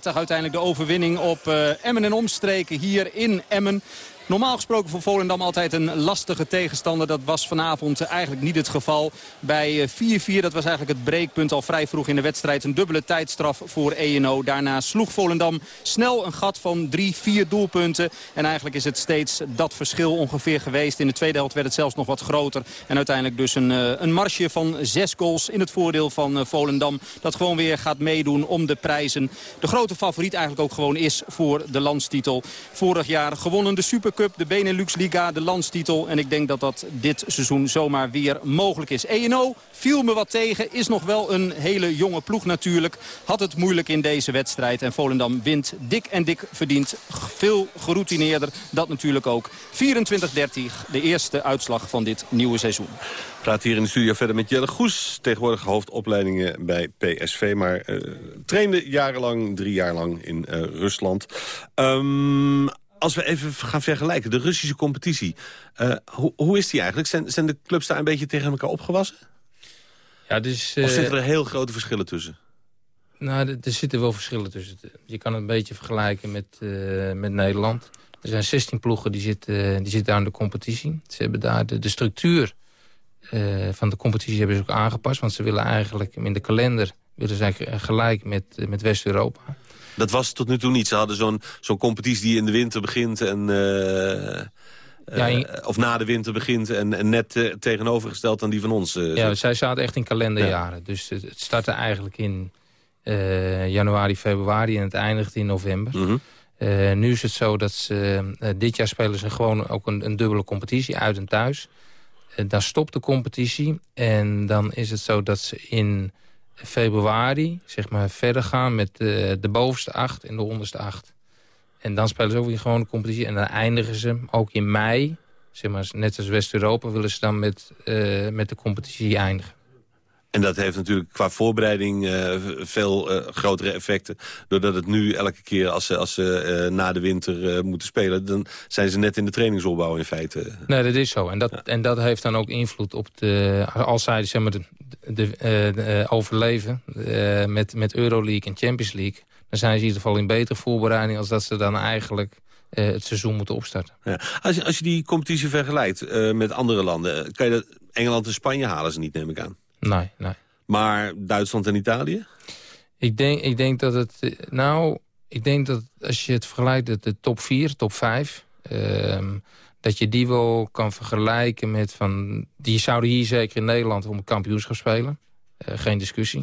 uiteindelijk de overwinning op eh, Emmen en omstreken hier in Emmen. Normaal gesproken voor Volendam altijd een lastige tegenstander. Dat was vanavond eigenlijk niet het geval. Bij eh, 4-4, dat was eigenlijk het breekpunt al vrij vroeg in de wedstrijd. Een dubbele tijdstraf voor ENO. Daarna sloeg Volendam snel een gat van 3-4 doelpunten. En eigenlijk is het steeds dat verschil ongeveer geweest. In de tweede helft werd het zelfs nog wat groter. En uiteindelijk dus een, eh, een marsje van zes goals in het voordeel van eh, Volendam. Dat gewoon weer gaat meedoen om de prijzen. De grote favoriet eigenlijk ook gewoon is voor de landstitel. Vorig jaar gewonnen de Supercup, de Benelux Liga, de landstitel. En ik denk dat dat dit seizoen zomaar weer mogelijk is. ENO viel me wat tegen, is nog wel een hele jonge ploeg natuurlijk. Had het moeilijk in deze wedstrijd. En Volendam wint dik en dik verdient. Veel geroutineerder, dat natuurlijk ook. 24-30, de eerste uitslag van dit nieuwe seizoen. Praat hier in de studio verder met Jelle Goes. Tegenwoordig hoofdopleidingen bij PSV. Maar eh, trainde jarenlang, drie jaar lang in eh, Rusland. Ehm, als we even gaan vergelijken, de Russische competitie. eh, hoe, hoe is die eigenlijk? Zijn, zijn de clubs daar een beetje tegen elkaar opgewassen? Ja, dus, Of eh, zitten er heel grote verschillen tussen? Nou, er- er zitten wel verschillen tussen. Je kan het een beetje vergelijken met, eh, met Nederland. Er zijn 16 ploegen die zitten, die zitten aan de competitie. Ze hebben daar de, de structuur eh, van de competitie hebben ze ook aangepast. Want ze willen eigenlijk in de kalender willen ze gelijk met, eh, met West-Europa. Dat was tot nu toe niet. Ze hadden zo'n zo'n competitie die in de winter begint en... eh, eh, Ja, in- Of na de winter begint en, en net tegenovergesteld aan die van ons. eh, Ja, zij zaten echt in kalenderjaren. Dus het, het startte eigenlijk in januari, februari en het eindigt in november. Mhm. Nu is het zo dat ze... dit jaar spelen ze gewoon ook een, een dubbele competitie, uit en thuis. Dan stopt de competitie en dan is het zo dat ze in februari zeg maar, verder gaan met eh, de bovenste acht en de onderste acht. En dan spelen ze ook weer gewoon de competitie. En dan eindigen ze ook in mei, zeg maar, net als West-Europa... willen ze dan met, eh, met de competitie eindigen. En dat heeft natuurlijk qua voorbereiding eh, veel eh, grotere effecten. Doordat het nu elke keer als ze, als ze eh, na de winter moeten spelen... dan zijn ze net in de trainingsopbouw in feite. Nee, dat is zo. En dat, en dat heeft dan ook invloed op de... Als zij zeg maar, de, de, de, overleven met, met Euroleague en Champions League... dan zijn ze in ieder geval in betere voorbereiding... als dat ze dan eigenlijk het seizoen moeten opstarten. Ja. Als, je, als je die competitie vergelijkt met andere landen... kan je dat, Engeland en Spanje halen ze niet, neem ik aan. Nee, nee. Maar Duitsland en Italië? Ik denk, ik denk dat het... eh, Nou, ik denk dat als je het vergelijkt, de, de top 4, top 5... ehm, dat je die wel kan vergelijken met van... Die zouden hier zeker in Nederland om het kampioenschap spelen. Eh, geen discussie.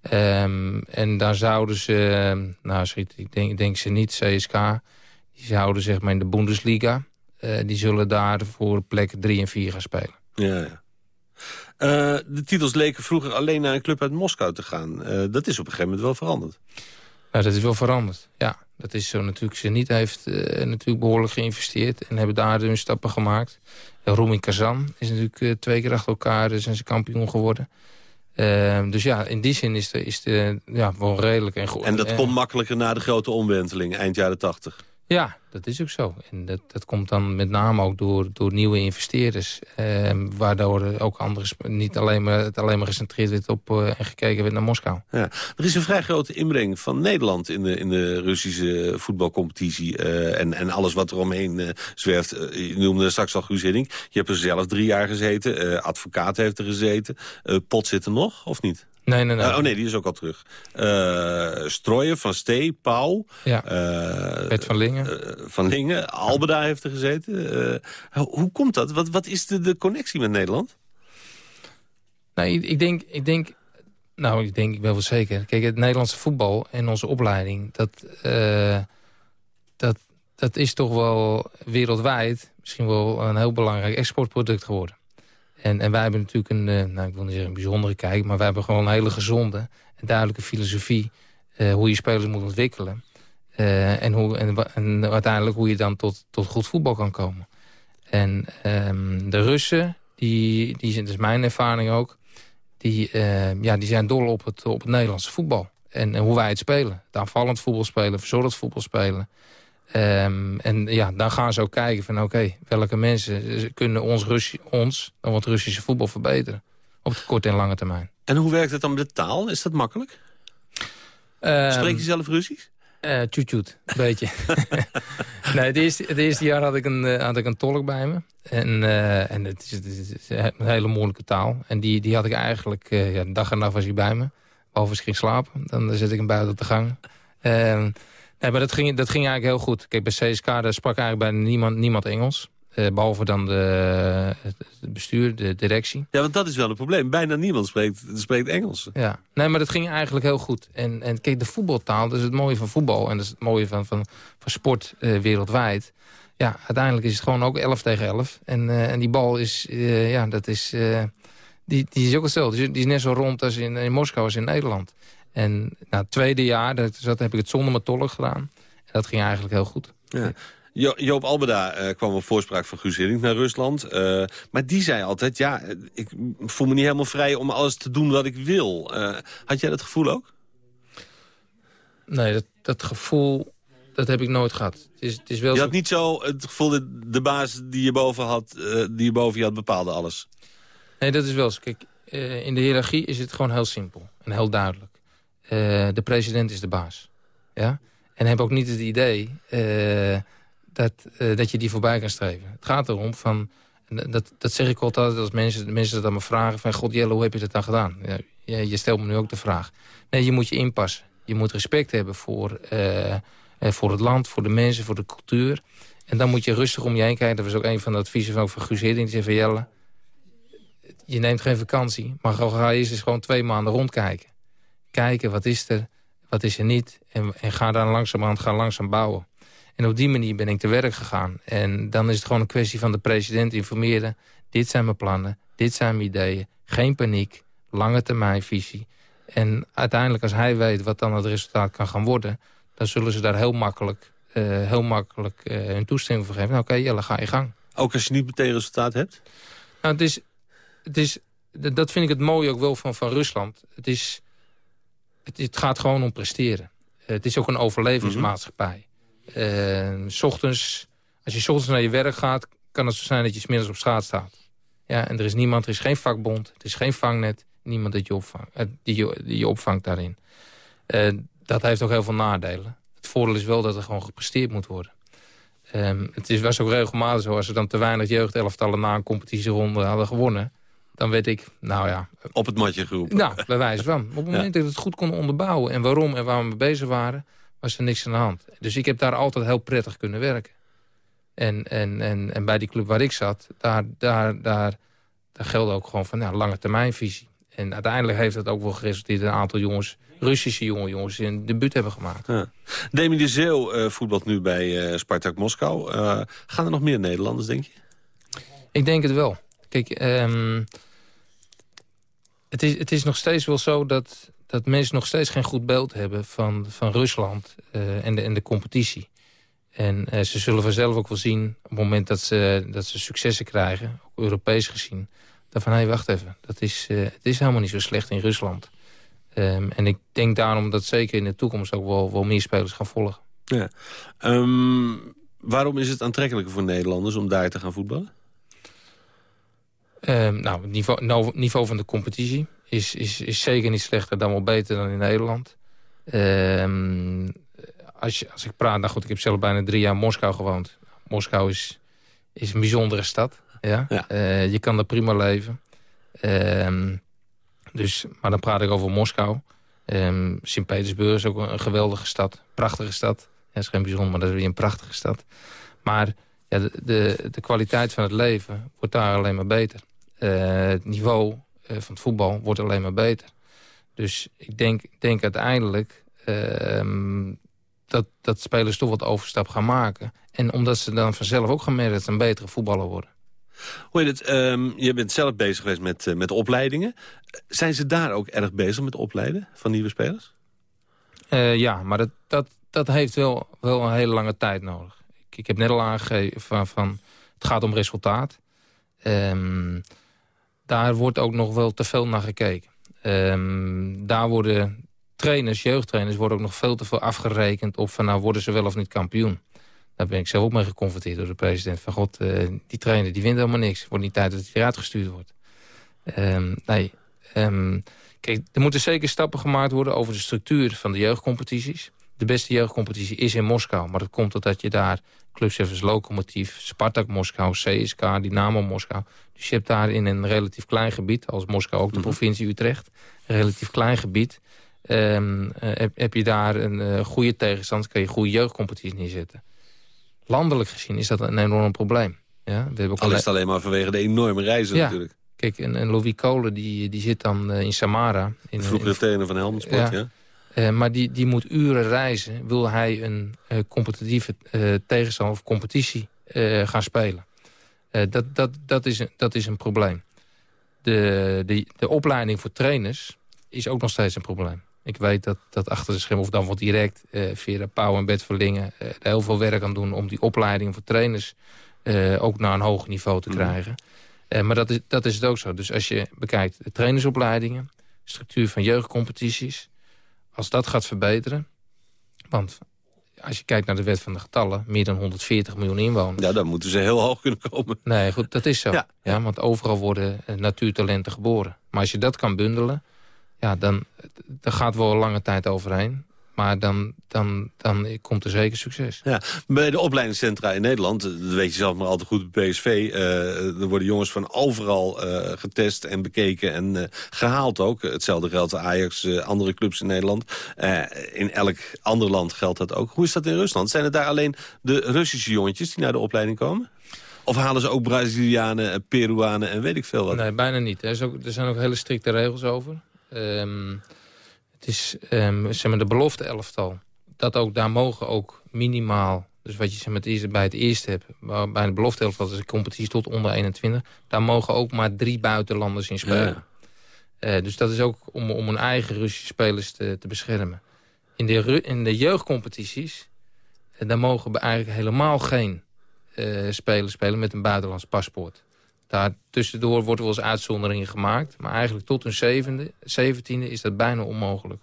Ehm, en dan zouden ze... Nou, schiet, ik denk, ik denk ze niet, CSK... Die zouden zeg maar in de Bundesliga... eh, die zullen daar voor plek 3 en 4 gaan spelen. Ja, ja. Eh, de titels leken vroeger alleen naar een club uit Moskou te gaan. Eh, dat is op een gegeven moment wel veranderd. Nou, dat is wel veranderd. Ja, dat is zo natuurlijk. Zenit heeft eh, natuurlijk behoorlijk geïnvesteerd... en hebben daar hun stappen gemaakt. Roemin Kazan is natuurlijk twee keer achter elkaar... zijn ze kampioen geworden. Dus ja, in die zin is de, is de ja, wel redelijk. En, goed. En dat komt makkelijker na de grote omwenteling, eind jaren tachtig. Ja, dat is ook zo. En dat, dat komt dan met name ook door, door nieuwe investeerders. ehm, waardoor ook andere, sp- niet alleen maar, het alleen maar gecentreerd werd op eh, en gekeken werd naar Moskou. Ja. Er is een vrij grote inbreng van Nederland in de, in de Russische voetbalcompetitie. eh, en, en alles wat er omheen eh, zwerft. Eh, je noemde straks al Guus Hiddink. Je hebt er zelf drie jaar gezeten. eh, advocaat heeft er gezeten. Pot zit er nog, of niet? Nee, nee, nee. Eh, oh nee, die is ook al terug. Eh Strooien, Van Stee, Pauw. Ja. Bert van Lingen. van Lingen. Albeda heeft er gezeten. Eh, hoe, komt dat? Wat, wat is de, de connectie met Nederland? Nou, ik, ik denk, ik denk, nou, ik denk, ik ben wel zeker. Kijk, het Nederlandse voetbal en onze opleiding, dat, eh, dat, dat is toch wel wereldwijd misschien wel een heel belangrijk exportproduct geworden. En, en wij hebben natuurlijk een, eh, nou, ik wil niet zeggen een bijzondere kijk, maar wij hebben gewoon een hele gezonde en duidelijke filosofie eh, hoe je spelers moet ontwikkelen. Eh, en, hoe, en, uiteindelijk hoe je dan tot, tot goed voetbal kan komen. En ehm, de Russen, die, die zijn, dat is mijn ervaring ook... die, eh, ja, die zijn dol op het, op het Nederlandse voetbal. En, en hoe wij het spelen. Het aanvallend voetbal spelen, verzorgd voetbal spelen. Ehm, en ja, dan gaan ze ook kijken van oké, welke mensen kunnen ons, Russi ons dan wat Russische voetbal verbeteren. Op de korte en lange termijn. En hoe werkt het dan met de taal? Is dat makkelijk? Ehm, Spreek je zelf Russisch? Eh tjoet tjoet, een beetje. nee, het eerste, het eerste jaar had ik een, eh, had ik een tolk bij me. En, eh, en het, is, het is een hele moeilijke taal. En die, die had ik eigenlijk, eh, ja, dag en nacht was hij bij me. Behalve als ik ging slapen, dan zet ik hem buiten op de gang. Ehm, nee, maar dat ging, dat ging eigenlijk heel goed. Kijk, bij CSK daar sprak eigenlijk bijna niemand, niemand Engels. Eh, behalve dan de, het bestuur, de directie. Ja, want dat is wel een probleem. Bijna niemand spreekt, spreekt Engels. Ja, nee, maar dat ging eigenlijk heel goed. En, en kijk, de voetbaltaal, dat is het mooie van voetbal... en dat is het mooie van, van, van sport eh, wereldwijd. Ja, uiteindelijk is het gewoon ook 11 tegen 11. En, eh, en die bal is, ja, dat is... die, die is ook hetzelfde. Die is- Die is net zo rond als in, in Moskou als in Nederland. En na het tweede jaar, dat, dat heb ik het zonder mijn tolk gedaan. En dat ging eigenlijk heel goed. Ja. Jo Joop Albeda eh, kwam op voorspraak van Guus Hiddink naar Rusland. eh, maar die zei altijd, ja, eh, ik voel me niet helemaal vrij om alles te doen wat ik wil. Had jij dat gevoel ook? Nee, dat, dat gevoel, dat heb ik nooit gehad. Het is, het is wel Je zo- had niet zo het gevoel dat de baas die je boven, had, die je, boven je had bepaalde alles. Nee, dat is wel zo. Kijk, in de hiërarchie is het gewoon heel simpel en heel duidelijk. Eh, de president is de baas. Ja? En heb ook niet het idee eh, dat, eh, dat je die voorbij kan streven. Het gaat erom van... Dat, dat zeg ik altijd als mensen, mensen dat aan me vragen... van God Jelle, hoe heb je dat dan gedaan? Ja, je, stelt me nu ook de vraag. Nee, je moet je inpassen. Je moet respect hebben voor, voor het land, voor de mensen, voor de cultuur. En dan moet je rustig om je heen kijken. Dat was ook een van de adviezen van, van Guus Hiddink. Die zei van Jelle, je neemt geen vakantie, maar ga eerst eens gewoon twee maanden rondkijken. Kijken, wat is er, wat is er niet. En, en ga dan langzamerhand ga langzaam bouwen. En op die manier ben ik te werk gegaan. En dan is het gewoon een kwestie van de president informeren. Dit zijn mijn plannen, dit zijn mijn ideeën. Geen paniek, lange termijn visie. En uiteindelijk als hij weet wat dan het resultaat kan gaan worden... dan zullen ze daar heel makkelijk eh, heel makkelijk eh, hun toestemming voor geven. Nou, oké, Jelle, ga je gang. Ook als je niet meteen resultaat hebt? Nou, het is, het is, dat vind ik het mooie ook wel van, van Rusland. Het, is, het, het gaat gewoon om presteren. Het is ook een overlevingsmaatschappij. S ochtends, als je 's ochtends naar je werk gaat... kan het zo zijn dat je 's middags op straat staat. Ja, en er is niemand, er is geen vakbond, het is geen vangnet. Niemand dat je opvangt, eh, die, je, die je opvangt daarin. Eh, dat heeft ook heel veel nadelen. Het voordeel is wel dat er gewoon gepresteerd moet worden. Ehm, het is, was ook regelmatig zo, als ze dan te weinig jeugdelftallen na een competitieronde hadden gewonnen... dan weet ik, nou ja... Op het matje geroepen. Nou, bij wijze van. Op het moment dat ik het goed kon onderbouwen... en waarom en waar we mee bezig waren, was er niks aan de hand. Dus ik heb daar altijd heel prettig kunnen werken. En, en, en, en bij die club waar ik zat, daar, daar, daar, daar geldt ook gewoon van nou, lange termijnvisie. En uiteindelijk heeft dat ook wel geresulteerd in een aantal jongens... Russische jonge jongens die een debuut hebben gemaakt. Ja. Demi de Zeeuw eh, voetbalt nu bij eh, Spartak Moskou. Eh, gaan er nog meer Nederlanders, denk je? Ik denk het wel. Kijk, ehm, het, is, het is nog steeds wel zo dat, dat mensen nog steeds geen goed beeld hebben van, van Rusland eh, en, de, en de competitie. En eh, ze zullen vanzelf ook wel zien op het moment dat ze, dat ze successen krijgen, ook Europees gezien, dat van hey, wacht even, dat is, eh, het is helemaal niet zo slecht in Rusland. Ehm, en ik denk daarom dat zeker in de toekomst ook wel, wel meer spelers gaan volgen. Ja. Ehm, waarom is het aantrekkelijker voor Nederlanders om daar te gaan voetballen? Ehm, nou, het niveau, nou, niveau van de competitie is, is, is zeker niet slechter dan wel beter dan in Nederland. Ehm, als, je, als ik praat, nou goed, ik heb zelf bijna drie jaar in Moskou gewoond. Moskou is, is een bijzondere stad. Ja? Eh, je kan er prima leven. Ehm, dus, maar dan praat ik over Moskou. Sint-Petersburg is ook een, een geweldige stad. Prachtige stad. Ja, is geen bijzonder, maar dat is weer een prachtige stad. Maar ja, de, de, de kwaliteit van het leven wordt daar alleen maar beter. Eh, het niveau eh, van het voetbal wordt alleen maar beter. Dus ik denk, denk uiteindelijk ehm, dat, dat spelers toch wat overstap gaan maken. En omdat ze dan vanzelf ook gaan merken dat ze een betere voetballer worden. Hoe heet het? ehm, je bent zelf bezig geweest met, eh, met opleidingen. Zijn ze daar ook erg bezig met opleiden van nieuwe spelers? Ja, maar dat, dat, dat heeft wel, wel een hele lange tijd nodig. Ik, ik heb net al aangegeven van, van het gaat om resultaat. Ehm, daar wordt ook nog wel te veel naar gekeken. Ehm, daar worden trainers, jeugdtrainers, worden ook nog veel te veel afgerekend op van nou worden ze wel of niet kampioen. Daar ben ik zelf ook mee geconfronteerd door de president. Van god, eh, die trainer die wint helemaal niks. Wordt niet tijd dat hij eruit gestuurd wordt. Ehm, nee, ehm, kijk, er moeten zeker stappen gemaakt worden over de structuur van de jeugdcompetities. De beste jeugdcompetitie is in Moskou. Maar dat komt doordat je daar clubs als Lokomotief, Spartak Moskou, CSK, Dynamo Moskou. Dus je hebt daar in een relatief klein gebied, als Moskou ook de provincie Utrecht, een relatief klein gebied, ehm, eh, heb, heb je daar een eh, goede tegenstand, kan je goede jeugdcompetities neerzetten. Landelijk gezien is dat een enorm probleem. Ja, we hebben ook Al is het alleen maar vanwege de enorme reizen Ja. natuurlijk. Kijk, en, en Louis Kolen die, die zit dan eh, in Samara. In, De vroegere in- trainer van Helmond Sport, ja. Eh, maar die, die moet uren reizen. Wil hij een eh, competitieve eh, tegenstander of competitie gaan spelen. Dat, dat, dat, is een, dat is een probleem. De, de, de opleiding voor trainers is ook nog steeds een probleem. Ik weet dat, dat achter de schermen, of dan wat direct... via Pauw en Bert Verlingen er heel veel werk aan doen... om die opleiding voor trainers ook naar een hoger niveau te krijgen. Eh, maar dat is, dat is het ook zo. Dus als je bekijkt de trainersopleidingen... structuur van jeugdcompetities... als dat gaat verbeteren... want als je kijkt naar de wet van de getallen... meer dan 140 miljoen inwoners. Ja, dan moeten ze heel hoog kunnen komen. Nee, goed, dat is zo. Ja. want overal worden eh, natuurtalenten geboren. Maar als je dat kan bundelen... ja, dan, dan gaat wel een lange tijd overheen. Maar dan, dan, dan komt er zeker succes. Ja, bij de opleidingscentra in Nederland, eh, dat weet je zelf maar al te goed bij PSV... eh, er worden jongens van overal eh, getest en bekeken en eh, gehaald ook. Hetzelfde geldt voor Ajax, andere clubs in Nederland. In elk ander land geldt dat ook. Hoe is dat in Rusland? Zijn het daar alleen de Russische jongetjes die naar de opleiding komen? Of halen ze ook Brazilianen, Peruanen en weet ik veel wat? Nee, bijna niet. Er, is ook, er zijn ook hele strikte regels over. Ehm, het is ehm, zeg maar de belofte elftal. Dat ook, daar mogen ook minimaal... Dus wat je zeg maar, het eerste, bij het eerste hebt, bij de belofte elftal... is een competitie tot onder 21... daar mogen ook maar drie buitenlanders in spelen. Eh, dus dat is ook om, om hun eigen Russische spelers te, te beschermen. In de, in de jeugdcompetities... En daar mogen we eigenlijk helemaal geen uh, spelers spelen met een buitenlands paspoort. Daar tussendoor wordt wel eens uitzonderingen gemaakt. Maar eigenlijk tot hun zevende, zeventiende is dat bijna onmogelijk.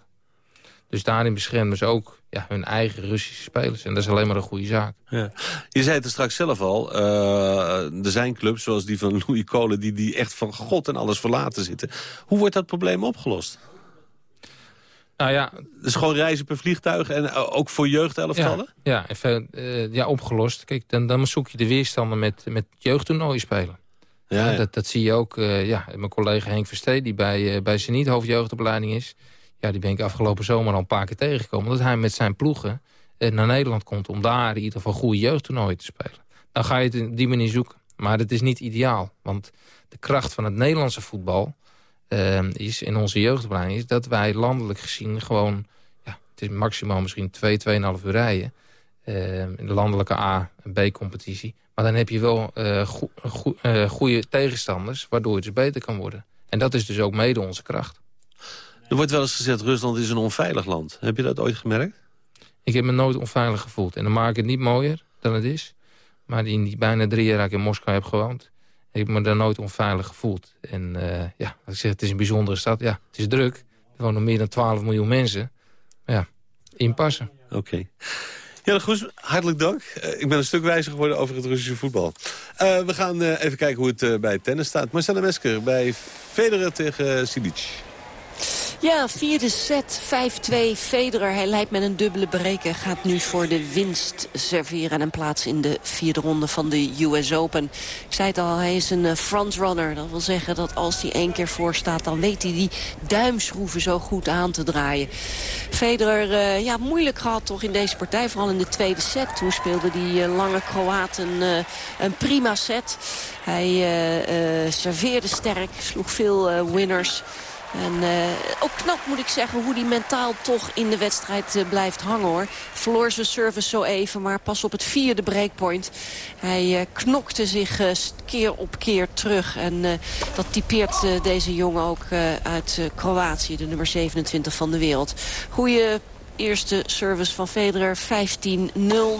Dus daarin beschermen ze ook ja, hun eigen Russische spelers. En dat is alleen maar een goede zaak. Ja. Je zei het er straks zelf al. Uh, er zijn clubs zoals die van Louis Kolen... Die, die echt van God en alles verlaten zitten. Hoe wordt dat probleem opgelost? Nou ja... Dus gewoon reizen per vliegtuig en uh, ook voor jeugdelftallen? Ja, ja, uh, ja opgelost. Kijk, dan, dan zoek je de weerstanden met, met jeugdtoernooien spelen. Ja, ja. Dat, dat zie je ook. Uh, ja, mijn collega Henk Verstee, die bij, uh, bij Zenit hoofdjeugdopleiding is... Ja, die ben ik afgelopen zomer al een paar keer tegengekomen. Dat hij met zijn ploegen uh, naar Nederland komt... om daar in ieder geval goede jeugdtoernooien te spelen. Dan ga je het op die manier zoeken. Maar dat is niet ideaal. Want de kracht van het Nederlandse voetbal... is in onze jeugdopleiding... is dat wij landelijk gezien gewoon... Ja, het is maximaal misschien 2, 2,5 uur rijden... in de landelijke A- en B-competitie. Maar dan heb je wel uh, go go uh, goede tegenstanders... waardoor het dus beter kan worden. En dat is dus ook mede onze kracht. Er wordt wel eens gezegd, Rusland is een onveilig land. Heb je dat ooit gemerkt? Ik heb me nooit onveilig gevoeld. En dan maak ik het niet mooier dan het is. Maar in die bijna drie jaar dat ik in Moskou heb gewoond... heb ik me daar nooit onveilig gevoeld. En uh, ja, als ik zeg, het is een bijzondere stad. Ja, het is druk. Er wonen meer dan 12 miljoen mensen. Maar ja, inpassen. Oké. Okay. Ja, goed. Hartelijk dank. Uh, ik ben een stuk wijzer geworden over het Russische voetbal. Uh, we gaan uh, even kijken hoe het bij tennis staat. Marcella Mesker bij Federer tegen Silic. Ja, vierde set, 5-2. Federer, hij leidt met een dubbele breken. Gaat nu voor de winst serveren en plaats in de vierde ronde van de US Open. Ik zei het al, hij is een frontrunner. Dat wil zeggen dat als hij één keer voor staat... dan weet hij die duimschroeven zo goed aan te draaien. Federer, uh, ja, moeilijk gehad toch in deze partij. Vooral in de tweede set. Toen speelde die uh, lange Kroaat een, een prima set. Hij serveerde sterk, sloeg veel winners... En uh, ook knap moet ik zeggen hoe die mentaal toch in de wedstrijd uh, blijft hangen hoor. Verloor zijn service zo even, maar pas op het vierde breakpoint. Hij uh, knokte zich keer op keer terug. En dat typeert deze jongen ook uit Kroatië, de nummer 27 van de wereld. Goeie eerste service van Federer, 15-0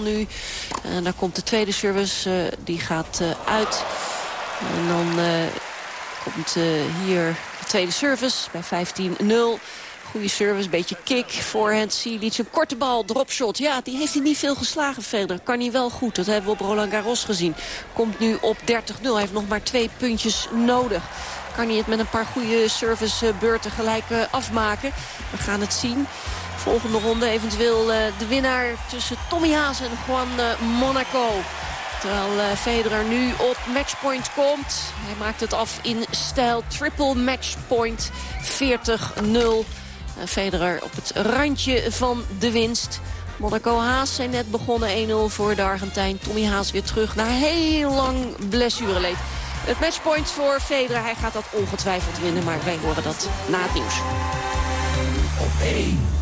nu. En daar komt de tweede service, die gaat uit. En dan komt hier tweede service bij 15-0. Goede service, beetje kick, voorhand, Silic, een korte bal, dropshot. Ja, die heeft hij niet veel geslagen verder. Kan hij wel goed, dat hebben we op Roland Garros gezien. Komt nu op 30-0, hij heeft nog maar twee puntjes nodig. Kan hij het met een paar goede servicebeurten gelijk afmaken? We gaan het zien. Volgende ronde eventueel de winnaar tussen Tommy Haas en Juan Monaco. Terwijl uh, Federer nu op matchpoint komt. Hij maakt het af in stijl triple matchpoint 40-0. Uh, Federer op het randje van de winst. Monaco Haas zijn net begonnen 1-0 voor de Argentijn. Tommy Haas weer terug na heel lang blessureleed. Het matchpoint voor Federer. Hij gaat dat ongetwijfeld winnen, maar wij horen dat na het nieuws. Op 1.